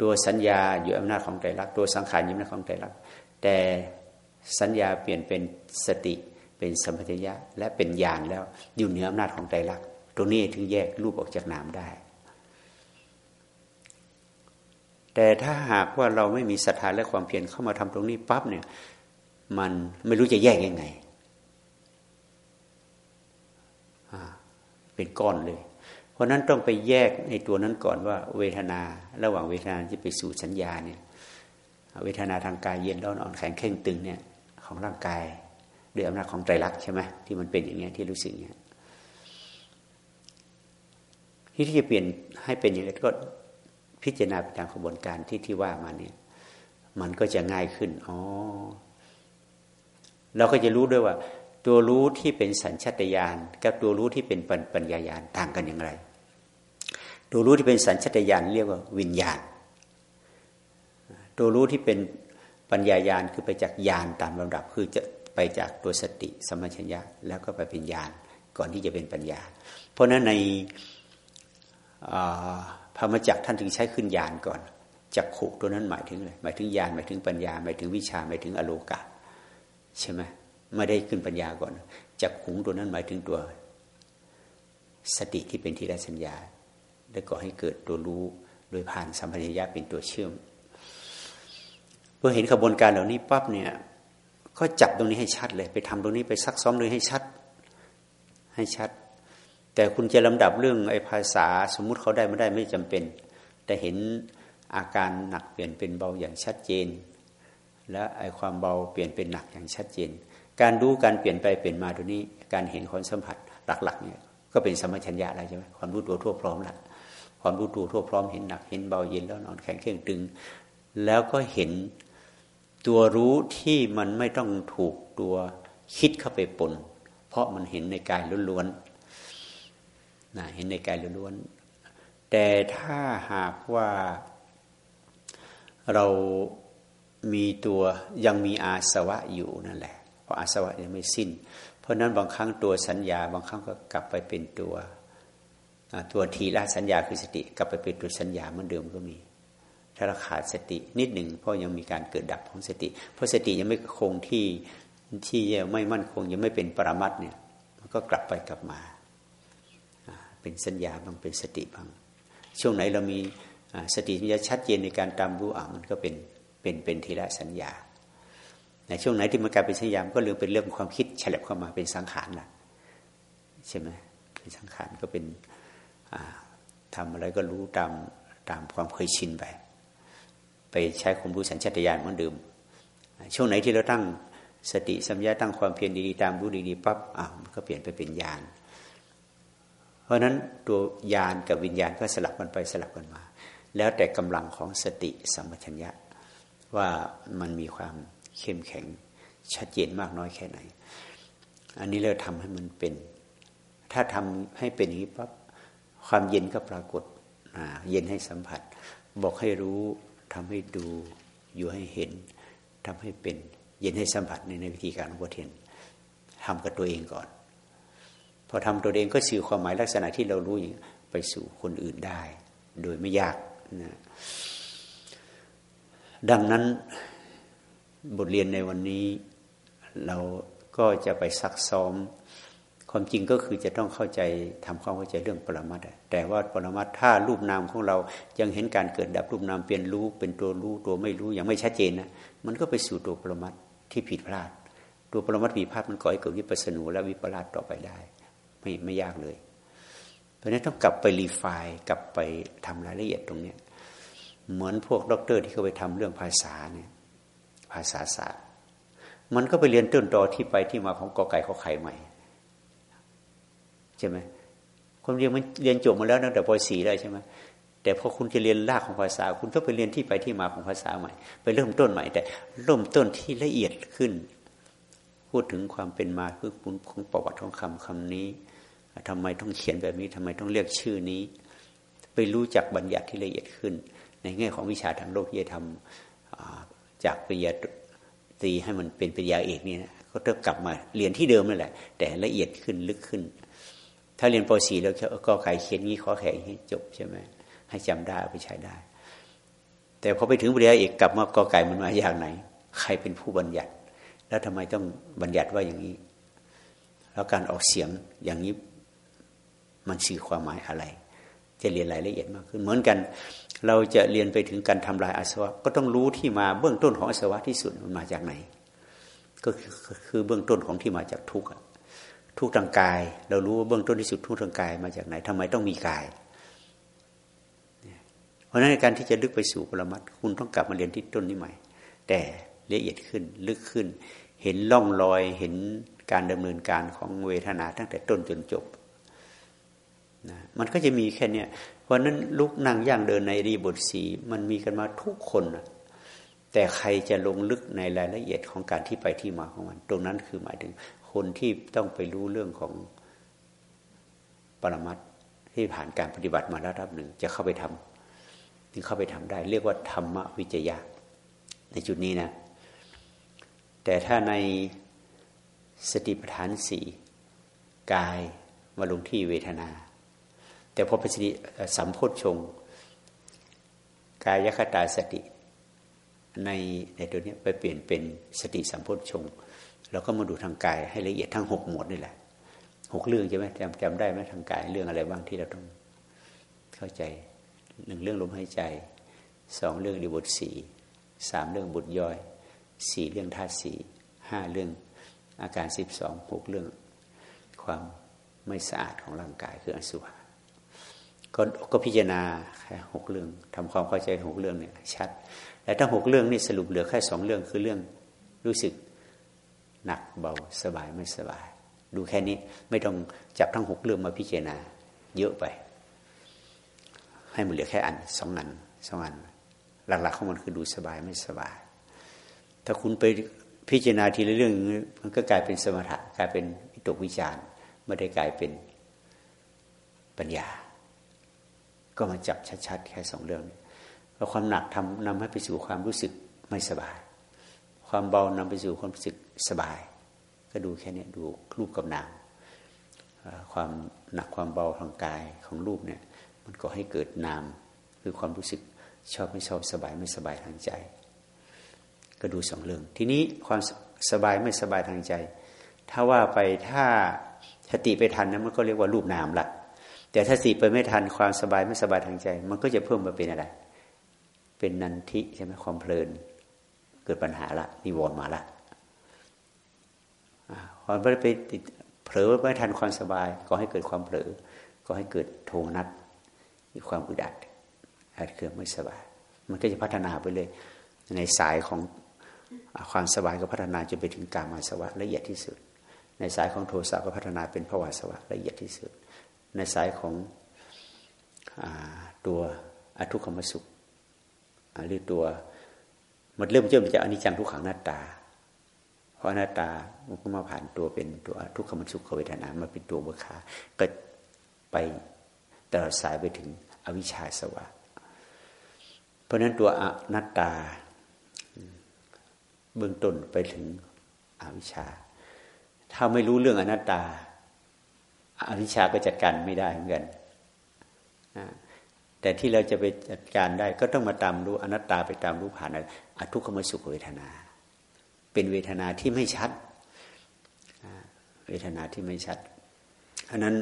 ตัวสัญญาอยู่อำนาจของไตรลักษณ์ตัวสังขารอยู่อำนาจของไตรลักษณ์แต่สัญญาเปลี่ยนเป็นสติเป็นสมัญญะและเป็นญาณแล้วอยู่เหนืออำนาจของไตรลักษณ์ตัวนี้ถึงแยกรูปออกจากนามได้ แต่ถ้าหากว่าเราไม่มีศรัทธาและความเพียรเข้ามาทำตรงนี้ปั๊บเนี่ย มันไม่รู้จะแยกยังไง เป็นก้อนเลย เพราะนั้นต้องไปแยกในตัวนั้นก่อนว่า เวทนาระหว่างเวทนาที่ไปสู่สัญญาเนี่ยเวทนาทางกายเย็นร้อนอ่อนแข็งเข่งตึงเนี่ยของร่างกายด้วยอำนาจของไตรลักษณ์ใช่ไหมที่มันเป็นอย่างเงี้ยที่รู้สึกเงี้ยที่ที่จะเปลี่ยนให้เป็นอย่างนี้ก็พิจารณาไปตามกระบวนการที่ที่ว่ามาเนี่ยมันก็จะง่ายขึ้นอ๋อเราก็จะรู้ด้วยว่า ตัวรู้ที่เป็นสัญชตาตญาณกับตัวรู้ที่เป็นปัญญาญาณต่างกันอย่างไร ตัวรู้ที่เป็นสัญชตาตญาณเรียกว่าวิญญาณ ตัวรู้ที่เป็นปัญญาญาณคือไปจากญาณตามลำดับคือจะไปจากตัวสติสมัชัญญะแล้วก็ไปเป็นญาณก่อนที่จะเป็นปัญญา เพราะนั้นในพระมจักท่านถึงใช้ขึ้นญาณก่อนจักขุตัวนั้นหมายถึงอะไรหมายถึงญาณหมายถึงปัญญาหมายถึงวิชาหมายถึงอโลกะใช่ไหม ไม่ได้ขึ้นปัญญาก่อนจักขุงตัวนั้นหมายถึงตัว สติที่เป็นทีละสัญญาแล้วก็ให้เกิดตัวรู้โดยผ่านสัมพัญญาเป็นตัวเชื่อมเมื่อเห็นขบวนการเหล่านี้ปั๊บเนี่ย ก็จับตรงนี้ให้ชัดเลย ไปทำตรงนี้ไปซักซ้อมเลยให้ชัด ให้ชัด แต่คุณจะลำดับเรื่องไอ้ภาษาสมมุติเขาได้ไม่ได้ไม่จำเป็น แต่เห็นอาการหนักเปลี่ยนเป็นเบาอย่างชัดเจน และไอ้ความเบาเปลี่ยนเป็นหนักอย่างชัดเจน การรู้การเปลี่ยนไปเปลี่ยนมาตัวนี้ การเห็นคนสัมผัสหลักๆเนี่ยก็เป็นสมัชัญญาอะไรใช่ไหมความรู้ตัวทั่วพร้อมละความรู้ตัวทั่วพร้อมเห็นหนักเห็นเบาเย็นแล้วนอนแข็งเคร่งตึง แล้วก็เห็นตัวรู้ที่มันไม่ต้องถูกตัวคิดเข้าไปปนเพราะมันเห็นในกายล้วนๆนะเห็นในกายล้วนๆแต่ถ้าหากว่าเรามีตัวยังมีอาสวะอยู่นั่นแหละ ราะอาสวะยังไม่สิ้น เพราะนั้นบางครั้งตัวสัญญา บางครั้งก็กลับไปเป็นตัวตัวทีละสัญญาคือสติ กลับไปเป็นตัวสัญญาเหมือนเดิมก็มี ถ้าเราขาดสตินิดหนึ่งเพราะยังมีการเกิดดับของสติ เพราะสติยังไม่คงที่ที่ยังไม่มั่นคงยังไม่เป็นปรมัตเนี่ยมันก็กลับไปกลับมาเป็นสัญญาบางเป็นสติบางช่วงไหนเรามีสติมันจะชัดเจนในการตามรู้อะมันก็เป็นเป็นเป็นทีละสัญญา ในช่วงไหนที่มันกลายเป็นสัญญาก็เรื่องเป็นเรื่องความคิดฉลับเข้ามาเป็นสังขารละใช่ไหมเป็นสังขารก็เป็นทำอะไรก็รู้ตามตามความเคยชินไป ไปใช้ความรู้สัญชาตญาณเหมือนเดิมช่วงไหนที่เราตั้งสติสัมยาตั้งความเพียรดีๆตามรู้ดีๆปั๊บอะมันก็เปลี่ยนไปเป็นญาณเพราะฉะนั้นตัวญาณกับวิญญาณก็สลับกันไปสลับกันมา แล้วแต่กำลังของสติสัมปชัญญะว่ามันมีความ เข้มแข็งชัดเจนมากน้อยแค่ไหน อันนี้เราทำให้มันเป็น ถ้าทำให้เป็นอย่างนี้ปั๊บความเย็นก็ปรากฏเย็นให้สัมผัส บอกให้รู้ทำให้ดูอยู่ให้เห็นทำให้เป็นเย็นให้สัมผัสในในวิธีการของพระเทียนทำกับตัวเองก่อน พอทำตัวเองก็สื่อความหมายลักษณะที่เรารู้อย่างไปสู่คนอื่นได้ โดยไม่ยากนะดังนั้น บทเรียนในวันนี้เราก็จะไปซักซ้อม ความจริงก็คือจะต้องเข้าใจทำความเข้าใจเรื่องปรมัตแต่ว่าปรมัตถ้ารูปนามของเรายังเห็นการเกิดดับรูปนามเปลี่ยนรู้เป็นตัวรู้ตัวไม่รู้ยังไม่ชัดเจนนะมันก็ไปสู่ตัวปรมัตถ์ที่ผิดพลาด ตัวปรมัตถ์ผิดพลาดมันก่อให้เกิดวิปัสสนูและวิปลาสต่อไปได้ ไม่ไม่ยากเลย เพราะนั้นต้องกลับไป refine กลับไปทำรายละเอียดตรงเนี้ยเหมือนพวกด็อกเตอร์ที่เขาไปทำเรื่องภาษาเนี่ย ภาษาศาสตร์ มันก็ไปเรียนต้นตอที่ไปที่มาของกอไก่ขอไข่ใหม่ใช่ไหมคนเรียนมันเรียนจบมาแล้วตั้งแต่ป .4 ได้ใช่ไหมแต่พอคุณจะเรียนรากของภาษา คุณต้องไปเรียนที่ไปที่มาของภาษาใหม่ ไปเริ่มต้นใหม่ แต่เริ่มต้นที่ละเอียดขึ้น พูดถึงความเป็นมาคือของประวัติของคำคำนี้ทำไมต้องเขียนแบบนี้ทำไมต้องเรียกชื่อนี้ ไปรู้จักบัญญัติที่ละเอียดขึ้น ในแง่ของวิชาทางโลกที่จะทำ จากปริญญาตรีให้มันเป็นปริญญาเอกนี่นะก็ต้องกลับมาเรียนที่เดิมนั่นแหละ แต่ละเอียดขึ้นลึกขึ้น ถ้าเรียนป .4 แล้วก็ไก่เขียนงี้ขอแข่งให้จบใช่ไหมให้จำได้เอาไปใช้ได้ แต่พอไปถึงปริญญาเอกกลับมากอไก่มันมาอย่างไหน ใครเป็นผู้บัญญัติ แล้วทำไมต้องบัญญัติว่าอย่างนี้ แล้วการออกเสียงอย่างนี้มันสื่อความหมายอะไร จะเรียนรายละเอียดมากขึ้น เหมือนกัน เราจะเรียนไปถึงการทำลายอาสวะ ก็ต้องรู้ที่มาเบื้องต้นของอาสวะที่สุดมันมาจากไหน ก็คือเบื้องต้นของที่มาจากทุกข์ทุกทางกาย เรารู้ว่าเบื้องต้นที่สุดทุกทางกายมาจากไหนทำไมต้องมีกาย เพราะนั้นการที่จะลึกไปสู่ปรมัตคุณต้องกลับมาเรียนที่ต้นนี้ใหม่ แต่ละเอียดขึ้นลึกขึ้น เห็นล่องรอยเห็นการดำเนินการของเวทนาตั้งแต่ต้นจนจบ นะมันก็จะมีแค่นี้เพราะนั้นลุกนั่งย่างเดินในรีบทสีมันมีกันมาทุกคนนะแต่ใครจะลงลึกในรายละเอียดของการที่ไปที่มาของมัน ตรงนั้นคือหมายถึงคนที่ต้องไปรู้เรื่องของปรมัตที่ผ่านการปฏิบัติมาระดับหนึ่ง จะเข้าไปทำถึงเข้าไปทำได้ เรียกว่าธรรมวิจยะ ในจุดนี้นะ แต่ถ้าในสติปัฏฐานสี่กายมาลงที่เวทนา แต่พอเป็นสติสัมโพชฌงกายคตาสติในในตัวนี้ไปเปลี่ยนเป็นสติสัมโพชฌงเราก็มาดูทางกายให้ละเอียดทั้งหกหมวดนี่แหละหกเรื่องใช่ไหมจำจำได้ไหมทางกายเรื่องอะไรบ้างที่เราต้องเข้าใจหนึ่งเรื่องลมหายใจสองเรื่องดีบทสีสามเรื่องบุตรย่อยสี่เรื่องธาตุสีห้าเรื่องอาการสิบสองหกเรื่อง ความไม่สะอาดของร่างกายคืออสุภะ ก็ก็พิจารณาแค่หกเรื่องทำความเข้าใจหกเรื่องเนี่ยชัดแต่ถ้าหกเรื่องนี่สรุปเหลือแค่สองเรื่องคือเรื่องรู้สึกหนักเบาสบายไม่สบาย ดูแค่นี้ไม่ต้องจับทั้งหกเรื่องมาพิจารณา เยอะไป ให้มันเหลือแค่อันสองอันสองอัน หลักๆของมันคือดูสบายไม่สบาย ถ้าคุณไปพิจารณาทีละเรื่องมันก็กลายเป็นสมถะกลายเป็นวิตกวิจารไม่ได้กลายเป็นปัญญา ก็มาจับชัดๆ แค่สองเรื่องเพราะความหนักทำนำให้ไปสู่ความรู้สึกไม่สบาย ความเบานำไปสู่ความรู้สึกสบาย ก็ดูแค่นี้ดูรูปกับนามความหนักความเบาทางกายของรูปเนี่ยมันก็ให้เกิดนาม คือความรู้สึกชอบไม่ชอบสบายไม่สบายทางใจ ก็ดูสองเรื่อง ทีนี้ความสบายไม่สบายทางใจ ถ้าว่าไปถ้าสติไปทันนะมันก็เรียกว่ารูปนามละ แต่ถ้าสีไปไม่ทันความสบายไม่สบายทางใจ มันก็จะเพิ่มมาเป็นอะไร เป็นนันทิใช่ไหมความเพลิน เกิดปัญหาละนิวรณ์มาละความไม่ไปติดเผลอไม่ทันความสบาย ก็ให้เกิดความเผลอ ก็ให้เกิดโทนัดมีความอึดอัดอาจเกิดไม่สบาย มันก็จะพัฒนาไปเลย ในสายของความสบายก็พัฒนาจนไปถึงการมาสวะละเอียดที่สุด ในสายของโทสะก็พัฒนาเป็นภวาสวะละเอียดที่สุด ในสายของอตัวอทุกขมสุขหรือตัวมันเริ่มเริ่มจากอนิจจังทุกขังหน้าตา เพราะหน้าตามันก็มาผ่านตัวเป็นตัวทุกขมสุขเวทนามาเป็นตัวเบคาก็ไปตลอดสายไปถึงอวิชชาสวะ เพราะนั้นตัวอนัตตาเบื้องต้นไปถึงอวิชชา ถ้าไม่รู้เรื่องอนัตตา อวิชาก็จัดการไม่ได้เหมือนกันแต่ที่เราจะไปจัดการได้ก็ต้องมาตามรู้อนัตตาไปตามรู้ผ่านอทุกขมสุขเวทนา เป็นเวทนาที่ไม่ชัด เวทนาที่ไม่ชัดอันนั้น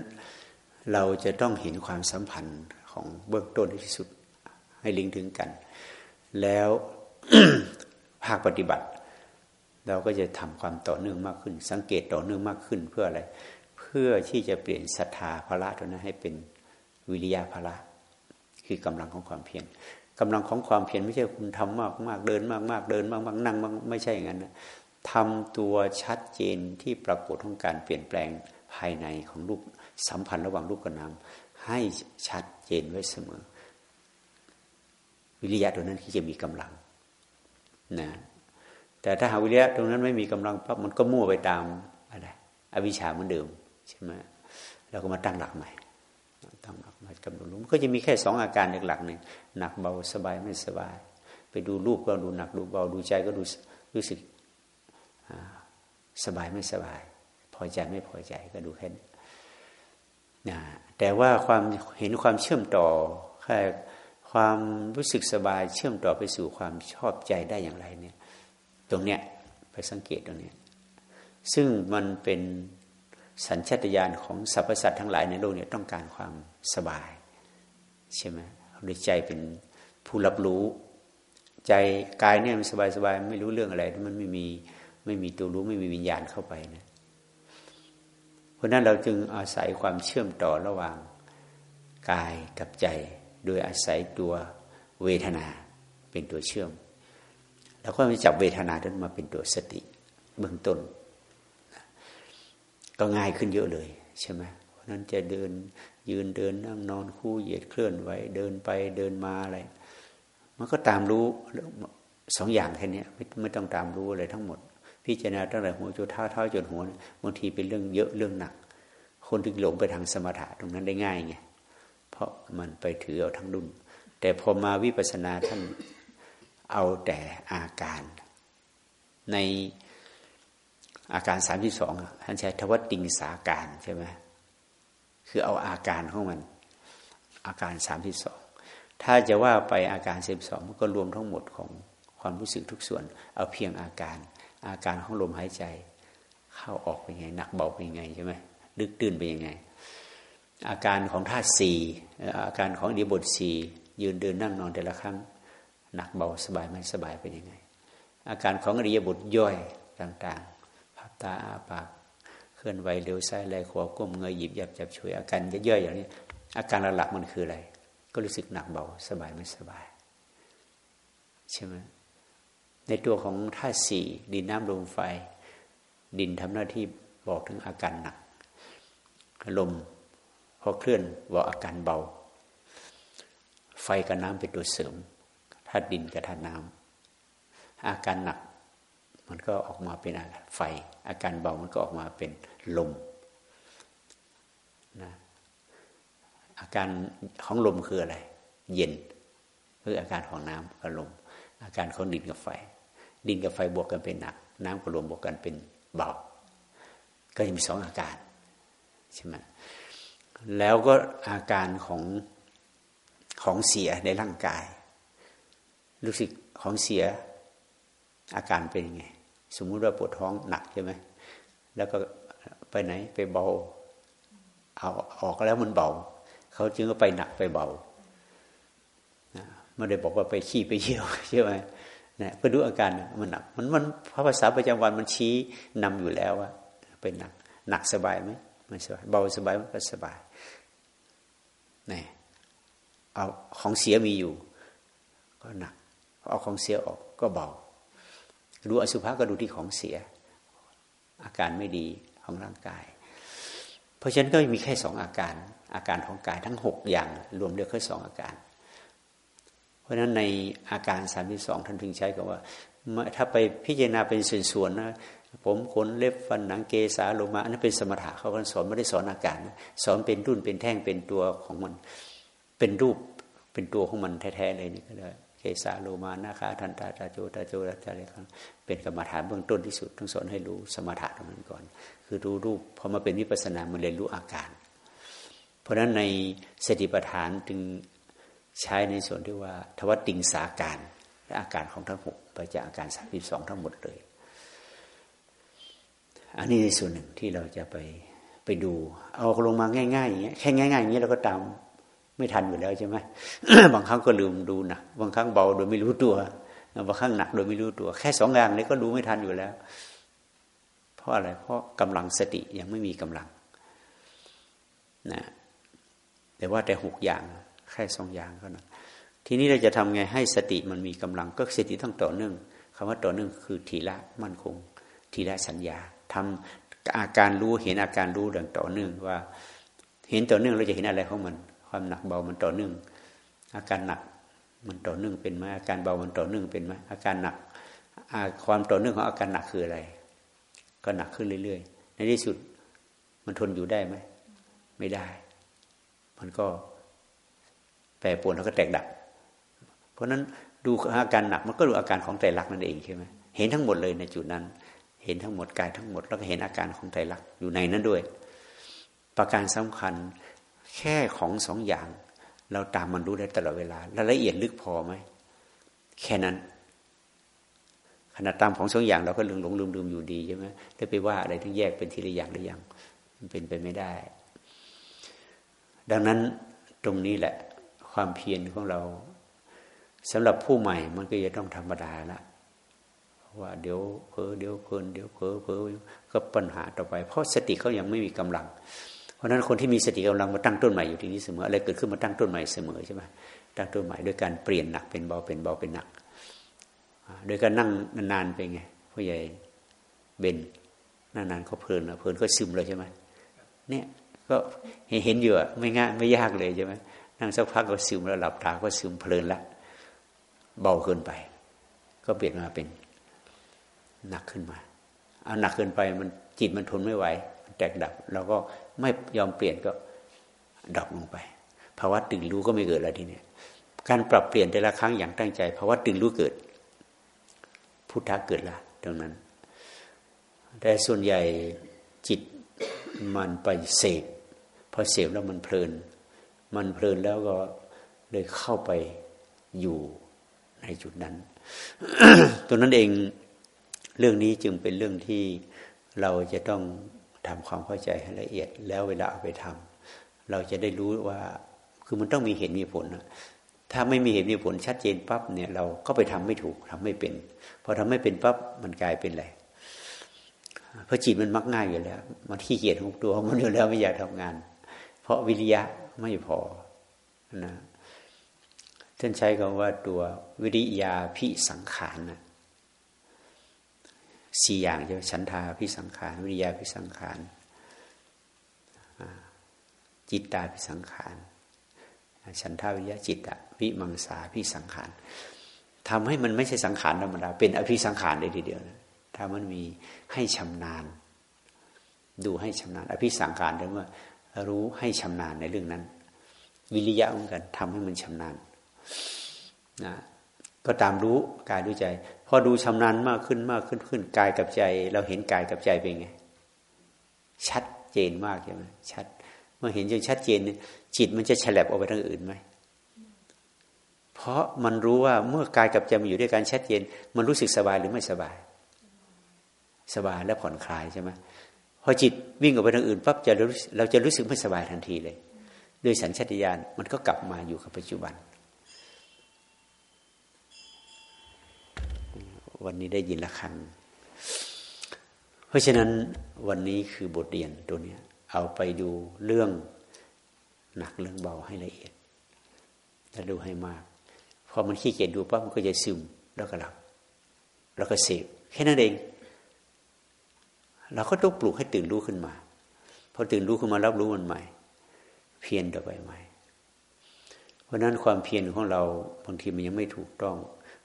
เราจะต้องเห็นความสัมพันธ์ของเบื้องต้นที่สุดให้ลิงก์ถึงกัน แล้วภาคปฏิบัติ เราก็จะทำความต่อเนื่องมากขึ้น สังเกตต่อเนื่องมากขึ้นเพื่ออะไร พื่อที่จะเปลี่ยนศรัทธาภละตัวนั้นให้เป็นวิริยะภละ คือกำลังของความเพียรกำลังของความเพียรไม่ใช่คุณทำมากมากเดินมากมากเดินมากมากนั่งมากไม่ใช่อย่างนั้นนะทำตัวชัดเจนที่ปรากฏของการเปลี่ยนแปลงภายในของรูปสัมพันธ์ระหว่างรูปกับนามให้ชัดเจนไว้เสมอ วิริยะตัวนั้นที่จะมีกำลังนะแต่ถ้าหาวิริยะตรงนั้นไม่มีกำลังปั๊บมันก็มั่วไปตามอะไรอวิชชาเหมือนเดิม ใช่ไหมเราก็มาตั้งหลักใหม่ตั้งหลักใหม่กำหนดรู้ก็จะมีแค่สองอาการหลักๆหนึ่งหนักเบาสบายไม่สบาย ไปดูรูปก็ดูหนักดูเบาดูใจก็ดูรู้สึกสบายไม่สบาย พอใจไม่พอใจก็ดูแค่นี้นะแต่ว่าความเห็นความเชื่อมต่อแค่ความรู้สึกสบายเชื่อมต่อไปสู่ความชอบใจได้อย่างไรเนี่ย ตรงเนี้ยไปสังเกตตรงเนี้ยซึ่งมันเป็น สัญชาตญาณของสรรพสัตว์ทั้งหลายในโลกเนี่ยต้องการความสบายใช่ไหมโดยใจเป็นผู้รับรู้ใจกายเนี่ยมันสบายสบายไม่รู้เรื่องอะไรมันไม่มีไม่มีตัวรู้ไม่มีวิญญาณเข้าไปนะเพราะนั้นเราจึงอาศัยความเชื่อมต่อระหว่างกายกับใจ โดยอาศัยตัวเวทนาเป็นตัวเชื่อม แล้วก็มาจับเวทนานั้นมาเป็นตัวสติเบื้องต้น ก็ง่ายขึ้นเยอะเลยใช่ไหมเพราะนั้นจะเดินยืนเดินนั่งนอนคู่เหยียดเคลื่อนไหวเดินไปเดินมาอะไร มันก็ตามรู้สองอย่างแค่นี้ไม่ไม่ต้องตามรู้อะไรทั้งหมด พิจารณาตั้งแต่หัวจนเท้าเท้าจนหัวบางทีเป็นเรื่องเยอะเรื่องหนัก คนถึงหลงไปทางสมถะตรงนั้นได้ง่ายไงเพราะมันไปถือเอาทั้งดุนแต่พอมาวิปัสสนาท่านเอาแต่อาการ ใน อาการสามที่สองท่านใช้ทวติงสาการใช่ไหมคือเอาอาการของมัน อาการสามที่สองถ้าจะว่าไปอาการสิบสองมันก็รวมทั้งหมดของความรู้สึกทุกส่วน เอาเพียงอาการ อาการของลมหายใจ เข้าออกเป็นไง หนักเบาเป็นไงใช่ไหมลึกตื่นเป็นยังไง อาการของธาตุสี่อาการของดีบทสี่ยืนเดินนั่งนอนแต่ละครั้งหนักเบาสบายไม่สบายเป็นยังไง อาการของอริยบทย่อยต่าง ตาอาปากเคลื่อนไหวเร็วซ้ายไหลขวาก้มเงยหยิบหยับจับช่วยอาการย่อยๆอย่างนี้ อาการหลักๆมันคืออะไร ก็รู้สึกหนักเบาสบายไม่สบาย ใช่ไหมในตัวของธาตุสี่ดินน้ำลมไฟ ดินทำหน้าที่บอกถึงอาการหนักลมพอเคลื่อนบอกอาการเบา ไฟกับน้ำเป็นตัวเสริมธาตุดินกับธาตุน้ำอาการหนัก มันก็ออกมาเป็นไฟ อาการเบามันก็ออกมาเป็นลมนะอาการของลมคืออะไร เย็นคืออาการของน้ำกับลม อาการของดินกับไฟ ดินกับไฟบวกกันเป็นหนัก น้ำกับลมบวกกันเป็นเบา ก็จะมีสองอาการใช่ไหมแล้วก็อาการของของเสียในร่างกาย รู้สึกของเสียอาการเป็นยังไง สมมุติว่าปวดท้องหนักใช่ไหมแล้วก็ไปไหนไปเบาเอาออกแล้วมันเบาเขาจึงก็ไปหนักไปเบาไม่ได้บอกว่าไปขี้ไปเยี่ยวใช่ไหมนะเพื่อดูอาการมันหนักมันมันภาษาประจำวันมันชี้นำอยู่แล้วว่าเป็นหนัก หนักสบายไหมไม่สบายเบาสบายมันก็สบายนี่เอาของเสียมีอยู่ ก็หนัก เอาของเสียออกก็เบา ดูอสุภะก็ดูที่ของเสีย อาการไม่ดีของร่างกาย เพราะฉะนั้นก็มีแค่สองอาการ อาการของกายทั้งหกอย่าง รวมเรียกแค่สองอาการ เพราะฉะนั้นในอาการสามที่สองท่านถึงใช้คำว่า ถ้าไปพิจารณาเป็นส่วนๆนะผมขนเล็บฟันหนังเกสาโลมาอันนั้นเป็นสมถะเขาก็สอนไม่ได้สอนอาการสอนเป็นรุ่นเป็นแท่งเป็นตัวของมัน เป็นรูปเป็นตัวของมันแท้ๆเลยนี่ก็ได้ เกสาโลมานาคาทันตาตาโจตาโจตาจาอะไรครับเป็นกรรมฐานเบื้องต้นที่สุดต้องสอนให้รู้สมถะตรงนั้นก่อน คือรู้รูปพอมาเป็นวิปัสนามันเรียนรู้อาการ เพราะฉะนั้นในสติปัฏฐานจึงใช้ในส่วนที่ว่าทวัตติงสาการและอาการของทั้งหกไปจากอาการสามสิบสองทั้งหมดเลย อันนี้ในส่วนหนึ่งที่เราจะไปไปดู เอาลงมาง่ายๆอย่างเงี้ยแค่ง่ายๆอย่างเงี้ยเราก็ตาม ไม่ทันอยู่แล้วใช่ไหมบางครั้งก็ลืมดูนะบางครั้งเบาโดยไม่รู้ตัวบางครั้งหนักโดยไม่รู้ตัว แค่สองอย่างนี้ก็ดูไม่ทันอยู่แล้ว เพราะอะไร เพราะกำลังสติยังไม่มีกำลังนะแต่ว่าแต่หกอย่าง แค่สองอย่างก็นะทีนี้เราจะทำไงให้สติมันมีกำลัง ก็สติต้องต่อเนื่องคำว่าต่อเนื่องคือทีละมั่นคง ทีละสัญญาทำอาการรู้เห็นอาการรู้ดังต่อเนื่องว่า เห็นต่อเนื่องเราจะเห็นอะไรของมัน ความหนักเบามันต่อเนื่อง อาการหนักมันต่อเนื่องเป็นไหมอาการเบามันต่อเนื่องเป็นไหมอาการหนักความต่อเนื่องของอาการหนักคืออะไร ก็หนักขึ้นเรื่อยๆ ในที่สุดมันทนอยู่ได้ไหมไม่ได้ มันก็แปรปรวนแล้วก็แตกดับ เพราะฉะนั้นดูอาการหนักมันก็ดูอาการของไตรลักษณ์นั่นเองใช่ไหมเห็นทั้งหมดเลยในจุดนั้น เห็นทั้งหมดกายทั้งหมด แล้วก็เห็นอาการของไตรลักษณ์อยู่ในนั้นด้วย ประการสำคัญ แค่ของสองอย่าง เราตามมันรู้ได้ตลอดเวลา แล้วละเอียดลึกพอไหม แค่นั้น ขณะตามของสองอย่างเราก็หลงหลงลืมลืมอยู่ดีใช่ไหมได้ไปว่าอะไรทั้งแยกเป็นทีละอย่างหรือยังมันเป็นไปไม่ได้ ดังนั้นตรงนี้แหละ ความเพียรของเราสำหรับผู้ใหม่มันก็จะต้องธรรมดาละว่าเดี๋ยวเพอเดี๋ยวเพลินเดี๋ยวเพอเพอก็ปัญหาต่อไป เพราะสติเขายังไม่มีกำลัง ราะนั้นคนที่มีสติกำลังมาตั้งต้นใหม่อยู่ที่นี้เสมออะไรเกิดขึ้นมาตั้งต้นใหม่เสมอใช่ไหมตั้งต้นใหม่ด้วยการเปลี่ยนหนักเป็นเบาเป็นเบาเป็นหนักโดยการนั่งนานๆไปไงพ่อใหญ่เบนนานๆเขาเพลินเพลินก็ซึมเลยใช่ไหมเนี่ยก็เห็นอยู่อไม่ง่ายไม่ยากเลยใช่ไหมนั่งสักพักก็ซึมแล้วหลับตาก็ซึมเพลินละเบาเกินไป ก็เปลี่ยนมาเป็นหนักขึ้นมาเอาหนักเกินไปมันจิตมันทนไม่ไหวแตกดับเราก็ไม่ยอมเปลี่ยนก็ดับลงไปภาวะตื่นรู้ก็ไม่เกิดแล้วทีนี้การปรับเปลี่ยนแต่ละครั้งอย่างตั้งใจภาวะตื่นรู้เกิด พุทธะเกิดละตรงนั้น แต่ส่วนใหญ่จิตมันไปเสพพอเสพแล้วมันเพลิน มันเพลินแล้วก็เลยเข้าไปอยู่ในจุดนั้น ตัวนั้นเองเรื่องนี้จึงเป็นเรื่องที่เราจะต้อง ทำความเข้าใจให้ละเอียด แล้วเวลาเอาไปทำเราจะได้รู้ว่าคือมันต้องมีเหตุมีผลนะถ้าไม่มีเหตุมีผลชัดเจนปั๊บเนี่ยเราก็ไปทำไม่ถูกทำไม่เป็นพอทำไม่เป็นปั๊บมันกลายเป็นอะไรเพราะจิตมันมักง่ายอยู่แล้ว มันขี้เกียจของตัวมันอยู่แล้วไม่อยากทำงาน เพราะวิริยะไม่พอนะท่านใช้คำว่าตัววิริยาพิสังขารนะ สี่อย่างใช่ไหมฉันทาพิสังขาร วิริยาพิสังขารจิตตาพิสังขารฉันทาวิริยะจิตตวิมังสาพิสังขารทำให้มันไม่ใช่สังขารธรรมดา เป็นอภิสังขารเลยทีเดียวนะถ้ามันมีให้ชำนาญ ดูให้ชำนาญ อภิสังขารแปลว่า รู้ให้ชำนาญในเรื่องนั้น วิริยะเหมือนกันทำให้มันชำนาญนะก็ตามรู้กายรู้ใจ อดูชำนาญมากขึ้นมากขึ้นขึ้นกายกับใจ เราเห็นกายกับใจเป็นไง ชัดเจนมากใช่ไหมชัด เมื่อเห็นจนชัดเจนจิตมันจะฉลับออกไปทางอื่นไหมเพราะมันรู้ว่าเมื่อกายกับใจมันอยู่ด้วยกันชัดเจน มันรู้สึกสบายหรือไม่สบาย สบายและผ่อนคลายใช่ไหมพอจิตวิ่งออกไปทางอื่นปั๊บจะเราจะรู้สึกไม่สบายทันทีเลย โดยสัญชาตญาณมันก็กลับมาอยู่กับปัจจุบัน วันนี้ได้ยินละครั้ง เพราะฉะนั้นวันนี้คือบทเรียนตัวนี้เอาไปดูเรื่องหนักเรื่องเบาให้ละเอียดแล้วดูให้มากพอมันขี้เกียจดูปั๊บมันก็จะซึมแล้วก็หลับแล้วก็เสพแค่นั้นเอง เราก็ต้องปลูกให้ตื่นรู้ขึ้นมาพอตื่นรู้ขึ้นมารับรู้มันใหม่ เพียรต่อไปใหม่ เพราะนั้นความเพียรของเราบางทีมันยังไม่ถูกต้อง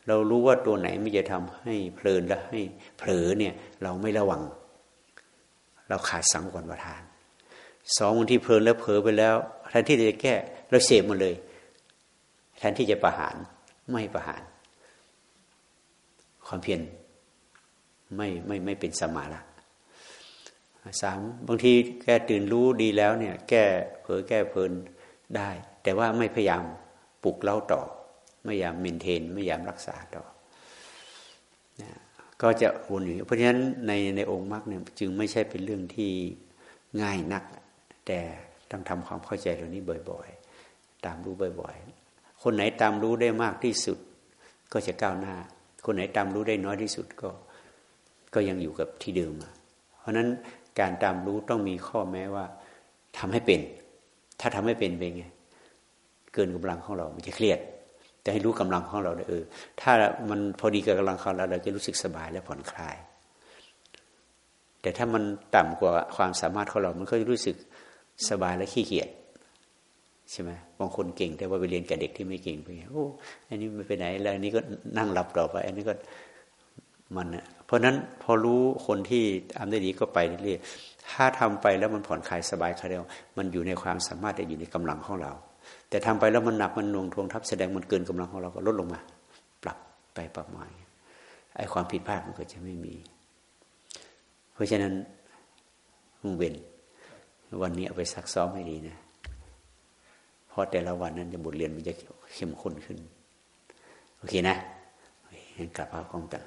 เรารู้ว่าตัวไหนไม่จะทำให้เพลินและให้เผลอเนี่ย เราไม่ระวัง เราขาดสังวรประทานสองบางทีเพลินแล้วเผลอไปแล้วแทนที่จะแก้ เราเสพมันเลยแทนที่จะประหารไม่ประหาร ความเพียรไม่ไม่ไม่เป็นสมาละสามบางทีแก้ตื่นรู้ดีแล้วเนี่ย แก้เผลอแก้เพลินได้ แต่ว่าไม่พยายามปลุกเล่าต่อ ไม่ยามเมนเทน ไม่ยามรักษาต่อนะก็จะวนอยู่เพราะฉะนั้นในในองค์มรรคเนี่ยจึงไม่ใช่เป็นเรื่องที่ง่ายนัก แต่ต้องทำความเข้าใจตรงนี้บ่อยๆ ตามรู้บ่อยๆ คนไหนตามรู้ได้มากที่สุด ก็จะก้าวหน้า คนไหนตามรู้ได้น้อยที่สุดก็ก็ยังอยู่กับที่เดิม เพราะฉะนั้นการตามรู้ต้องมีข้อแม้ว่าทำให้เป็น ถ้าทำให้เป็นเป็นไง เกินกำลังของเรา มันจะเครียด แต่ให้รู้กำลังของเราเออ ถ้ามันพอดีกับกำลังของเราเราจะรู้สึกสบายและผ่อนคลาย แต่ถ้ามันต่ำกว่าความสามารถของเรา มันก็จะรู้สึกสบายและขี้เกียจใช่ไหมบางคนเก่ง แต่ว่าไปเรียนกับเด็กที่ไม่เก่งไปโอ้อันนี้ไม่ไปไหนแล้วอันนี้ก็นั่งหลับต่อไป อันนี้ก็มันเพราะนั้นพอรู้คนที่ทำได้ดีก็ไปเรื่อยถ้าทำไปแล้วมันผ่อนคลายสบายคาเดียวมันอยู่ในความสามารถแต่อยู่ในกำลังของเรา แต่ทำไปแล้วมันหนักมันหน่วงทวงทับแสดงมันเกินกำลังของเราก็ลดลงมา ปรับไปปรับมาไอ้ความผิดพลาดมันก็จะไม่มี เพราะฉะนั้นมึงเว้นวันนี้เอาไปซักซ้อมให้ดีนะเพราะแต่ละวันนั้นจะบทเรียนมันจะเข้มข้นขึ้น โอเคนะงั้นกลับมาพร้อมกัน